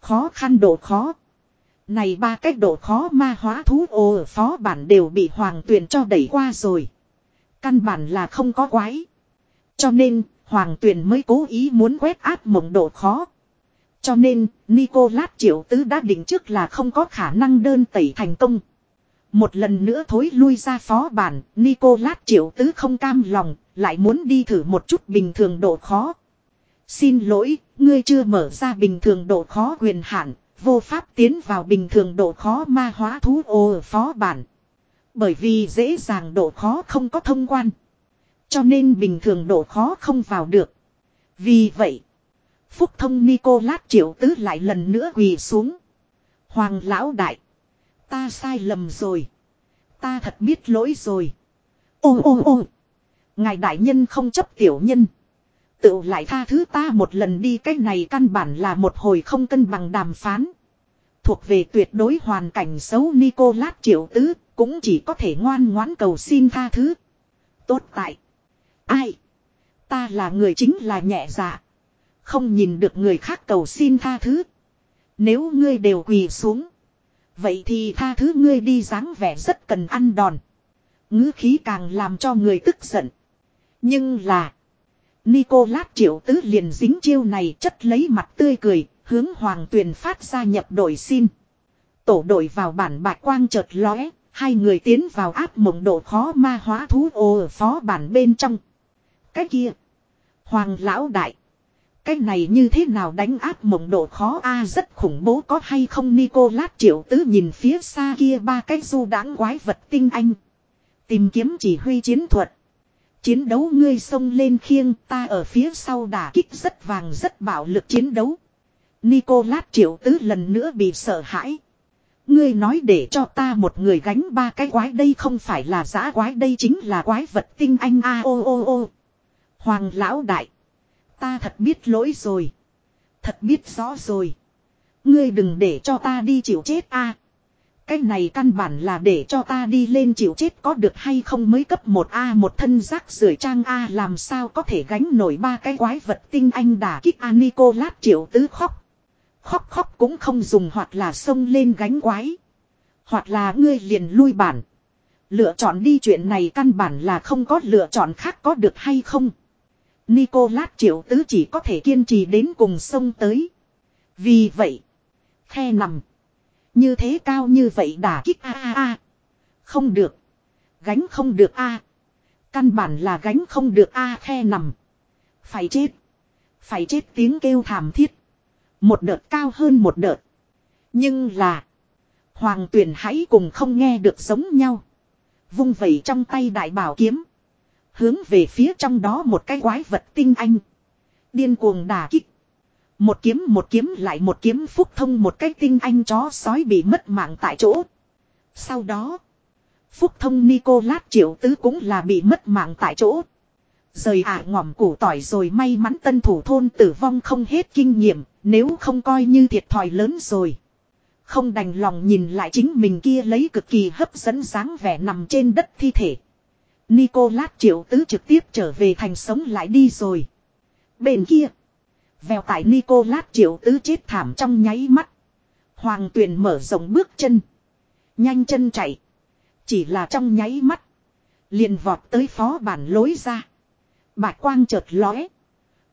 Khó khăn độ khó. Này ba cách độ khó ma hóa thú ô ở phó bản đều bị hoàng tuyền cho đẩy qua rồi. Căn bản là không có quái. Cho nên, hoàng tuyền mới cố ý muốn quét áp mộng độ khó. Cho nên, Nicolas Triệu Tứ đã định trước là không có khả năng đơn tẩy thành công. Một lần nữa thối lui ra phó bản, Nicolas Triệu Tứ không cam lòng, lại muốn đi thử một chút bình thường độ khó. Xin lỗi, ngươi chưa mở ra bình thường độ khó quyền hạn, vô pháp tiến vào bình thường độ khó ma hóa thú ô ở phó bản. Bởi vì dễ dàng độ khó không có thông quan. Cho nên bình thường độ khó không vào được. Vì vậy, Phúc thông Nicolas triệu tứ lại lần nữa quỳ xuống. Hoàng lão đại. Ta sai lầm rồi. Ta thật biết lỗi rồi. Ô ô ô. Ngài đại nhân không chấp tiểu nhân. Tự lại tha thứ ta một lần đi cái này căn bản là một hồi không cân bằng đàm phán. Thuộc về tuyệt đối hoàn cảnh xấu Nicolas triệu tứ, cũng chỉ có thể ngoan ngoãn cầu xin tha thứ. Tốt tại. Ai? Ta là người chính là nhẹ dạ. Không nhìn được người khác cầu xin tha thứ. Nếu ngươi đều quỳ xuống. Vậy thì tha thứ ngươi đi dáng vẻ rất cần ăn đòn. ngữ khí càng làm cho người tức giận. Nhưng là. Nicolas triệu tứ liền dính chiêu này chất lấy mặt tươi cười, hướng hoàng tuyền phát ra nhập đội xin. Tổ đội vào bản bạc quang chợt lóe, hai người tiến vào áp mộng độ khó ma hóa thú ô ở phó bản bên trong. Cái kia. Hoàng lão đại. Cái này như thế nào đánh áp mộng độ khó a rất khủng bố có hay không Nicolas triệu tứ nhìn phía xa kia ba cái du đáng quái vật tinh anh. Tìm kiếm chỉ huy chiến thuật. Chiến đấu ngươi xông lên khiêng, ta ở phía sau đả kích rất vàng rất bạo lực chiến đấu. Nicolas triệu tứ lần nữa bị sợ hãi. Ngươi nói để cho ta một người gánh ba cái quái đây không phải là giã quái, đây chính là quái vật tinh anh a ô ô ô. Hoàng lão đại. Ta thật biết lỗi rồi. Thật biết rõ rồi. Ngươi đừng để cho ta đi chịu chết a. Cái này căn bản là để cho ta đi lên chịu chết có được hay không mới cấp 1A một thân rác rưởi trang A làm sao có thể gánh nổi ba cái quái vật tinh anh đả kích A Nicolas triệu tứ khóc. Khóc khóc cũng không dùng hoặc là xông lên gánh quái. Hoặc là ngươi liền lui bản. Lựa chọn đi chuyện này căn bản là không có lựa chọn khác có được hay không. Nicolas triệu tứ chỉ có thể kiên trì đến cùng sông tới. Vì vậy. Khe nằm. Như thế cao như vậy đả kích a a a. Không được. Gánh không được a. Căn bản là gánh không được a khe nằm. Phải chết. Phải chết tiếng kêu thảm thiết. Một đợt cao hơn một đợt. Nhưng là. Hoàng tuyển hãy cùng không nghe được giống nhau. Vung vẩy trong tay đại bảo kiếm. Hướng về phía trong đó một cái quái vật tinh anh. Điên cuồng đả kích. Một kiếm một kiếm lại một kiếm phúc thông một cái tinh anh chó sói bị mất mạng tại chỗ. Sau đó. Phúc thông Nicolas triệu tứ cũng là bị mất mạng tại chỗ. Rời ả à ngỏm củ tỏi rồi may mắn tân thủ thôn tử vong không hết kinh nghiệm, nếu không coi như thiệt thòi lớn rồi. Không đành lòng nhìn lại chính mình kia lấy cực kỳ hấp dẫn dáng vẻ nằm trên đất thi thể. Nicolas triệu tứ trực tiếp trở về thành sống lại đi rồi. Bên kia. Vèo tại Nicolas triệu tứ chết thảm trong nháy mắt. Hoàng tuyền mở rộng bước chân. Nhanh chân chạy. Chỉ là trong nháy mắt. Liền vọt tới phó bản lối ra. Bạch quang chợt lóe.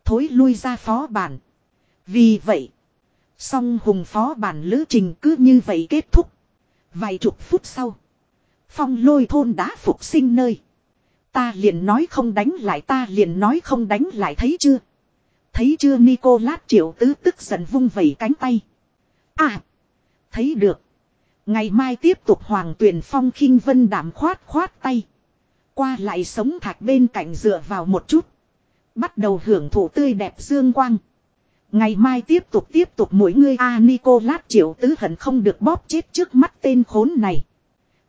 Thối lui ra phó bản. Vì vậy. Song hùng phó bản lữ trình cứ như vậy kết thúc. Vài chục phút sau. Phong lôi thôn đã phục sinh nơi. Ta liền nói không đánh lại, ta liền nói không đánh lại, thấy chưa. Thấy chưa Nicolas triệu tứ tức giận vung vẩy cánh tay. À. Thấy được. Ngày mai tiếp tục hoàng tuyển phong khinh vân đảm khoát khoát tay. Qua lại sống thạch bên cạnh dựa vào một chút. Bắt đầu hưởng thụ tươi đẹp dương quang. Ngày mai tiếp tục tiếp tục mỗi người A Nicolas triệu tứ hận không được bóp chết trước mắt tên khốn này.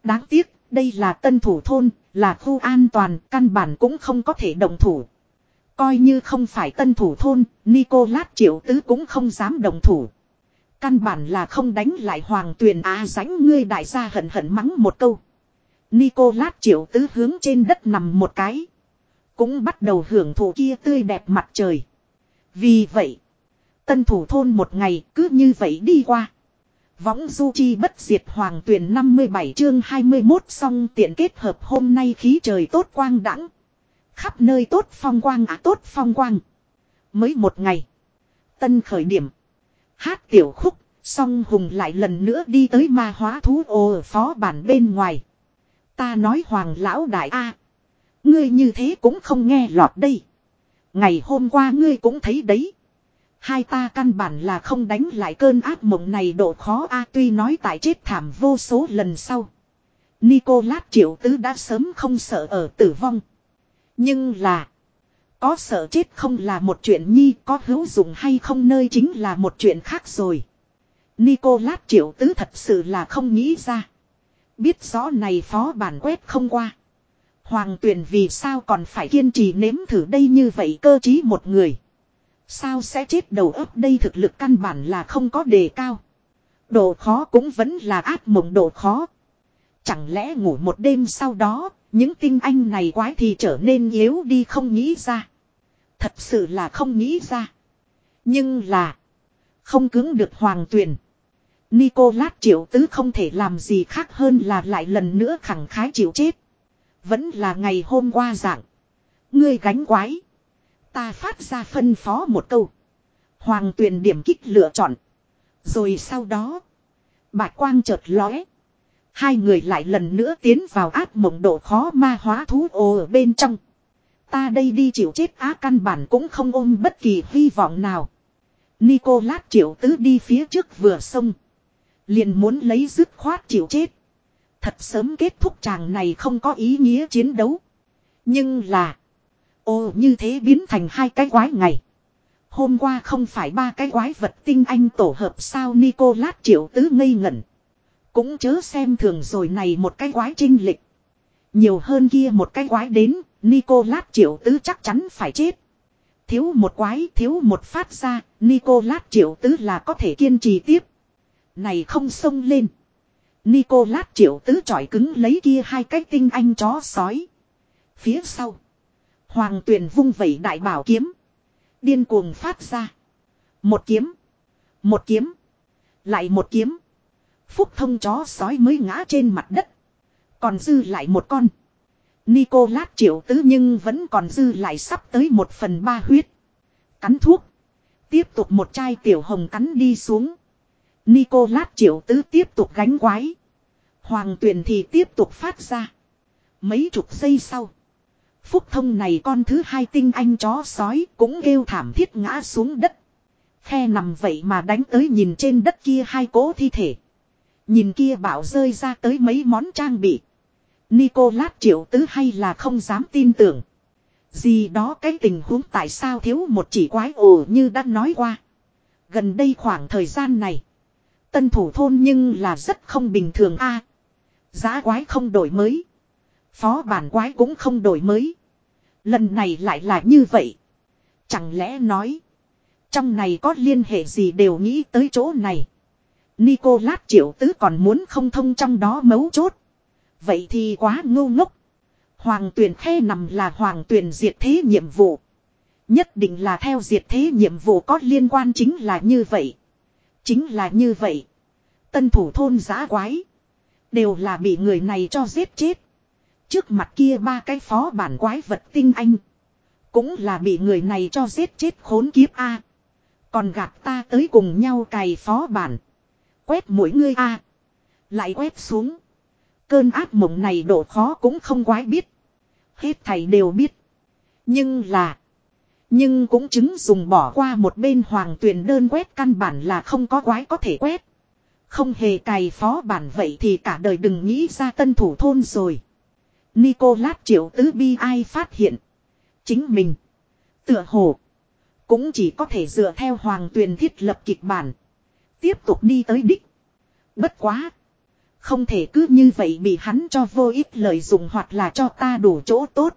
Đáng tiếc, đây là tân thủ thôn, là khu an toàn, căn bản cũng không có thể động thủ. Coi như không phải tân thủ thôn, Nicolas triệu tứ cũng không dám đồng thủ. Căn bản là không đánh lại hoàng tuyền á à, ránh ngươi đại gia hận hận mắng một câu. Nicolas triệu tứ hướng trên đất nằm một cái. Cũng bắt đầu hưởng thụ kia tươi đẹp mặt trời. Vì vậy, tân thủ thôn một ngày cứ như vậy đi qua. Võng du chi bất diệt hoàng tuyển 57 chương 21 xong tiện kết hợp hôm nay khí trời tốt quang đẳng. Khắp nơi tốt phong quang à tốt phong quang. Mới một ngày. Tân khởi điểm. Hát tiểu khúc, song hùng lại lần nữa đi tới ma hóa thú ô ở phó bản bên ngoài. Ta nói hoàng lão đại a Ngươi như thế cũng không nghe lọt đây. Ngày hôm qua ngươi cũng thấy đấy. Hai ta căn bản là không đánh lại cơn ác mộng này độ khó a tuy nói tại chết thảm vô số lần sau. Nicolas triệu tứ đã sớm không sợ ở tử vong. Nhưng là. Có sợ chết không là một chuyện nhi có hữu dụng hay không nơi chính là một chuyện khác rồi. Nicolas triệu tứ thật sự là không nghĩ ra. Biết rõ này phó bản quét không qua. Hoàng tuyển vì sao còn phải kiên trì nếm thử đây như vậy cơ chí một người. Sao sẽ chết đầu ấp đây thực lực căn bản là không có đề cao. Độ khó cũng vẫn là áp mộng độ khó. Chẳng lẽ ngủ một đêm sau đó, những tinh anh này quái thì trở nên yếu đi không nghĩ ra. Thật sự là không nghĩ ra. Nhưng là, không cứng được hoàng tuyển. Nicolas triệu tứ không thể làm gì khác hơn là lại lần nữa khẳng khái chịu chết. Vẫn là ngày hôm qua dạng. Ngươi gánh quái. Ta phát ra phân phó một câu. Hoàng tuyển điểm kích lựa chọn. Rồi sau đó. Bạch quang chợt lóe. Hai người lại lần nữa tiến vào ác mộng độ khó ma hóa thú ồ ở bên trong. Ta đây đi chịu chết á căn bản cũng không ôm bất kỳ hy vọng nào. Nicolas triệu tứ đi phía trước vừa xông Liền muốn lấy dứt khoát chịu chết. Thật sớm kết thúc chàng này không có ý nghĩa chiến đấu. Nhưng là. Ồ như thế biến thành hai cái quái ngày. Hôm qua không phải ba cái quái vật tinh anh tổ hợp sao Nicolas triệu tứ ngây ngẩn. Cũng chớ xem thường rồi này một cái quái trinh lịch. Nhiều hơn kia một cái quái đến, Nicolas triệu tứ chắc chắn phải chết. Thiếu một quái, thiếu một phát ra, Nicolas triệu tứ là có thể kiên trì tiếp. Này không xông lên. Nicolas triệu tứ trọi cứng lấy kia hai cái tinh anh chó sói. Phía sau. Hoàng tuyền vung vẩy đại bảo kiếm. Điên cuồng phát ra. Một kiếm. Một kiếm. Lại một kiếm. Phúc thông chó sói mới ngã trên mặt đất. Còn dư lại một con. Nicolas triệu tứ nhưng vẫn còn dư lại sắp tới một phần ba huyết. Cắn thuốc. Tiếp tục một chai tiểu hồng cắn đi xuống. Nicolas triệu tứ tiếp tục gánh quái. Hoàng tuyền thì tiếp tục phát ra. Mấy chục giây sau. Phúc thông này con thứ hai tinh anh chó sói cũng kêu thảm thiết ngã xuống đất. Khe nằm vậy mà đánh tới nhìn trên đất kia hai cố thi thể. Nhìn kia bảo rơi ra tới mấy món trang bị. Nicolas triệu tứ hay là không dám tin tưởng. Gì đó cái tình huống tại sao thiếu một chỉ quái ồ như đã nói qua. Gần đây khoảng thời gian này. Tân thủ thôn nhưng là rất không bình thường a Giá quái không đổi mới. Phó bản quái cũng không đổi mới. Lần này lại là như vậy. Chẳng lẽ nói. Trong này có liên hệ gì đều nghĩ tới chỗ này. Nicolas triệu tứ còn muốn không thông trong đó mấu chốt. Vậy thì quá ngu ngốc. Hoàng tuyển khe nằm là hoàng tuyển diệt thế nhiệm vụ. Nhất định là theo diệt thế nhiệm vụ có liên quan chính là như vậy. Chính là như vậy. Tân thủ thôn giã quái. Đều là bị người này cho giết chết. Trước mặt kia ba cái phó bản quái vật tinh anh. Cũng là bị người này cho giết chết khốn kiếp A. Còn gạt ta tới cùng nhau cày phó bản. Quét mỗi ngươi A. Lại quét xuống. Cơn ác mộng này độ khó cũng không quái biết. Hết thầy đều biết. Nhưng là. Nhưng cũng chứng dùng bỏ qua một bên hoàng tuyền đơn quét căn bản là không có quái có thể quét. Không hề cày phó bản vậy thì cả đời đừng nghĩ ra tân thủ thôn rồi. Nicolas triệu tứ bi ai phát hiện. Chính mình. Tựa hồ. Cũng chỉ có thể dựa theo hoàng tuyền thiết lập kịch bản. Tiếp tục đi tới đích. Bất quá. Không thể cứ như vậy bị hắn cho vô ích lợi dụng hoặc là cho ta đủ chỗ tốt.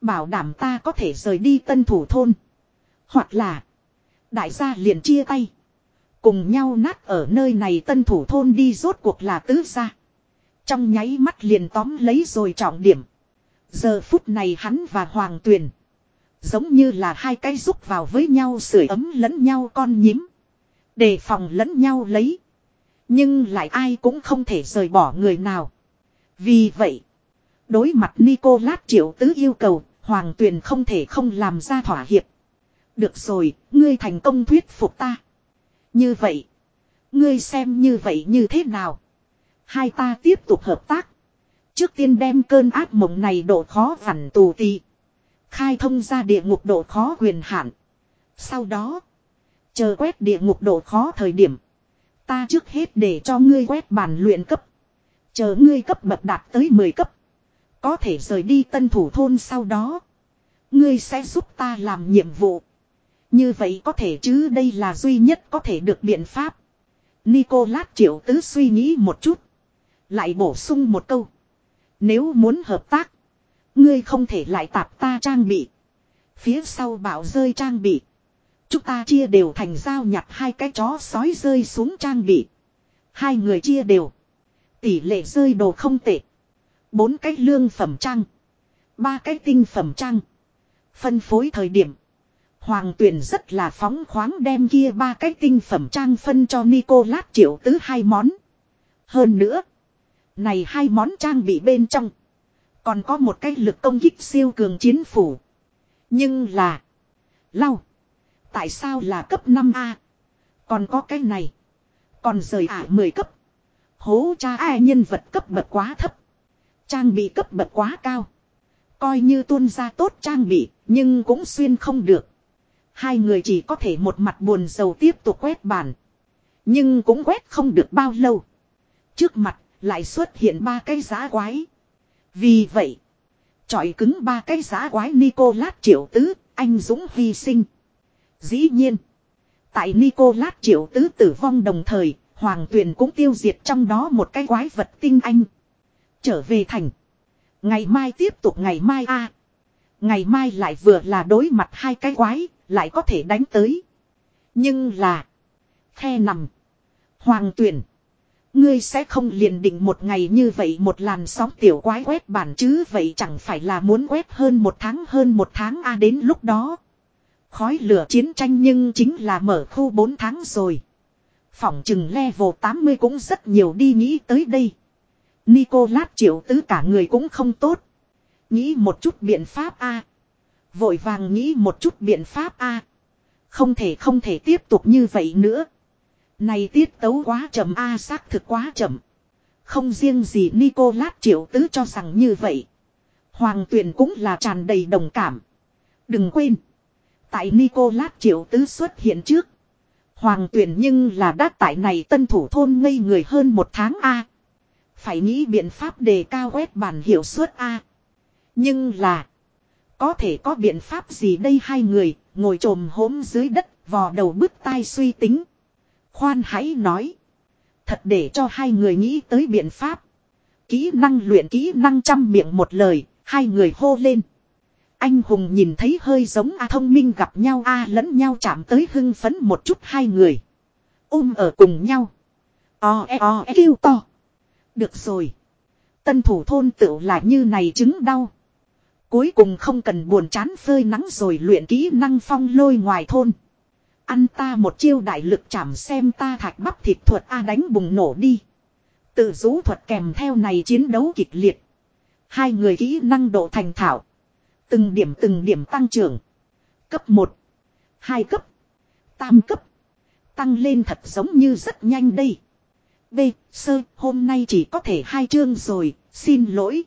Bảo đảm ta có thể rời đi tân thủ thôn. Hoặc là. Đại gia liền chia tay. Cùng nhau nát ở nơi này tân thủ thôn đi rốt cuộc là tứ gia. Trong nháy mắt liền tóm lấy rồi trọng điểm. Giờ phút này hắn và Hoàng Tuyền. Giống như là hai cái rúc vào với nhau sưởi ấm lẫn nhau con nhím. Đề phòng lẫn nhau lấy. Nhưng lại ai cũng không thể rời bỏ người nào. Vì vậy. Đối mặt Nicolas triệu tứ yêu cầu. Hoàng Tuyền không thể không làm ra thỏa hiệp. Được rồi, ngươi thành công thuyết phục ta. Như vậy. Ngươi xem như vậy như thế nào? Hai ta tiếp tục hợp tác. Trước tiên đem cơn ác mộng này độ khó vằn tù tì. Khai thông ra địa ngục độ khó quyền hạn. Sau đó. Chờ quét địa ngục độ khó thời điểm. Ta trước hết để cho ngươi quét bàn luyện cấp. Chờ ngươi cấp bậc đạt tới 10 cấp. Có thể rời đi tân thủ thôn sau đó. Ngươi sẽ giúp ta làm nhiệm vụ. Như vậy có thể chứ, đây là duy nhất có thể được biện pháp. Nicolas triệu tứ suy nghĩ một chút. Lại bổ sung một câu. Nếu muốn hợp tác. Ngươi không thể lại tạp ta trang bị. Phía sau bảo rơi trang bị. Chúng ta chia đều thành giao nhặt hai cái chó sói rơi xuống trang bị. Hai người chia đều. Tỷ lệ rơi đồ không tệ. Bốn cái lương phẩm trang. Ba cái tinh phẩm trang. Phân phối thời điểm. Hoàng tuyển rất là phóng khoáng đem kia ba cái tinh phẩm trang phân cho Nicolas triệu tứ hai món. Hơn nữa. Này hai món trang bị bên trong. Còn có một cái lực công kích siêu cường chiến phủ. Nhưng là. Lau. Tại sao là cấp 5A? Còn có cái này. Còn rời ả à 10 cấp. Hố cha ai nhân vật cấp bậc quá thấp. Trang bị cấp bậc quá cao. Coi như tuôn ra tốt trang bị, nhưng cũng xuyên không được. Hai người chỉ có thể một mặt buồn dầu tiếp tục quét bàn. Nhưng cũng quét không được bao lâu. Trước mặt lại xuất hiện ba cái giá quái. Vì vậy, trọi cứng ba cái giá quái Nicolas triệu tứ, anh Dũng hy sinh. Dĩ nhiên, tại Nicolas triệu tứ tử vong đồng thời, Hoàng Tuyền cũng tiêu diệt trong đó một cái quái vật tinh anh. Trở về thành. Ngày mai tiếp tục ngày mai a Ngày mai lại vừa là đối mặt hai cái quái, lại có thể đánh tới. Nhưng là. Khe nằm. Hoàng Tuyền Ngươi sẽ không liền định một ngày như vậy một làn sóng tiểu quái quét bản chứ vậy chẳng phải là muốn quét hơn một tháng hơn một tháng a đến lúc đó. Khói lửa chiến tranh nhưng chính là mở khu 4 tháng rồi. Phỏng chừng level 80 cũng rất nhiều đi nghĩ tới đây. Nicolas triệu tứ cả người cũng không tốt. Nghĩ một chút biện pháp a Vội vàng nghĩ một chút biện pháp a Không thể không thể tiếp tục như vậy nữa. Này tiết tấu quá chậm a, xác thực quá chậm. Không riêng gì Nicolas triệu tứ cho rằng như vậy. Hoàng tuyền cũng là tràn đầy đồng cảm. Đừng quên. Tại Nicolas triệu tứ xuất hiện trước. Hoàng tuyền nhưng là đã tại này tân thủ thôn ngây người hơn một tháng a Phải nghĩ biện pháp đề cao quét bản hiệu suất a Nhưng là. Có thể có biện pháp gì đây hai người ngồi trồm hốm dưới đất vò đầu bứt tai suy tính. Khoan hãy nói. Thật để cho hai người nghĩ tới biện pháp. Kỹ năng luyện kỹ năng trăm miệng một lời, hai người hô lên. Anh hùng nhìn thấy hơi giống A thông minh gặp nhau, A lẫn nhau chạm tới hưng phấn một chút hai người. Ôm ở cùng nhau. O e o e kêu to. Được rồi. Tân thủ thôn tựu là như này chứng đau. Cuối cùng không cần buồn chán phơi nắng rồi luyện kỹ năng phong lôi ngoài thôn. Ăn ta một chiêu đại lực chạm xem ta thạch bắp thịt thuật A đánh bùng nổ đi. Tự rũ thuật kèm theo này chiến đấu kịch liệt. Hai người kỹ năng độ thành thạo. Từng điểm từng điểm tăng trưởng. Cấp 1. 2 cấp. Tam cấp. Tăng lên thật giống như rất nhanh đây. B. Sơ, hôm nay chỉ có thể hai chương rồi, xin lỗi,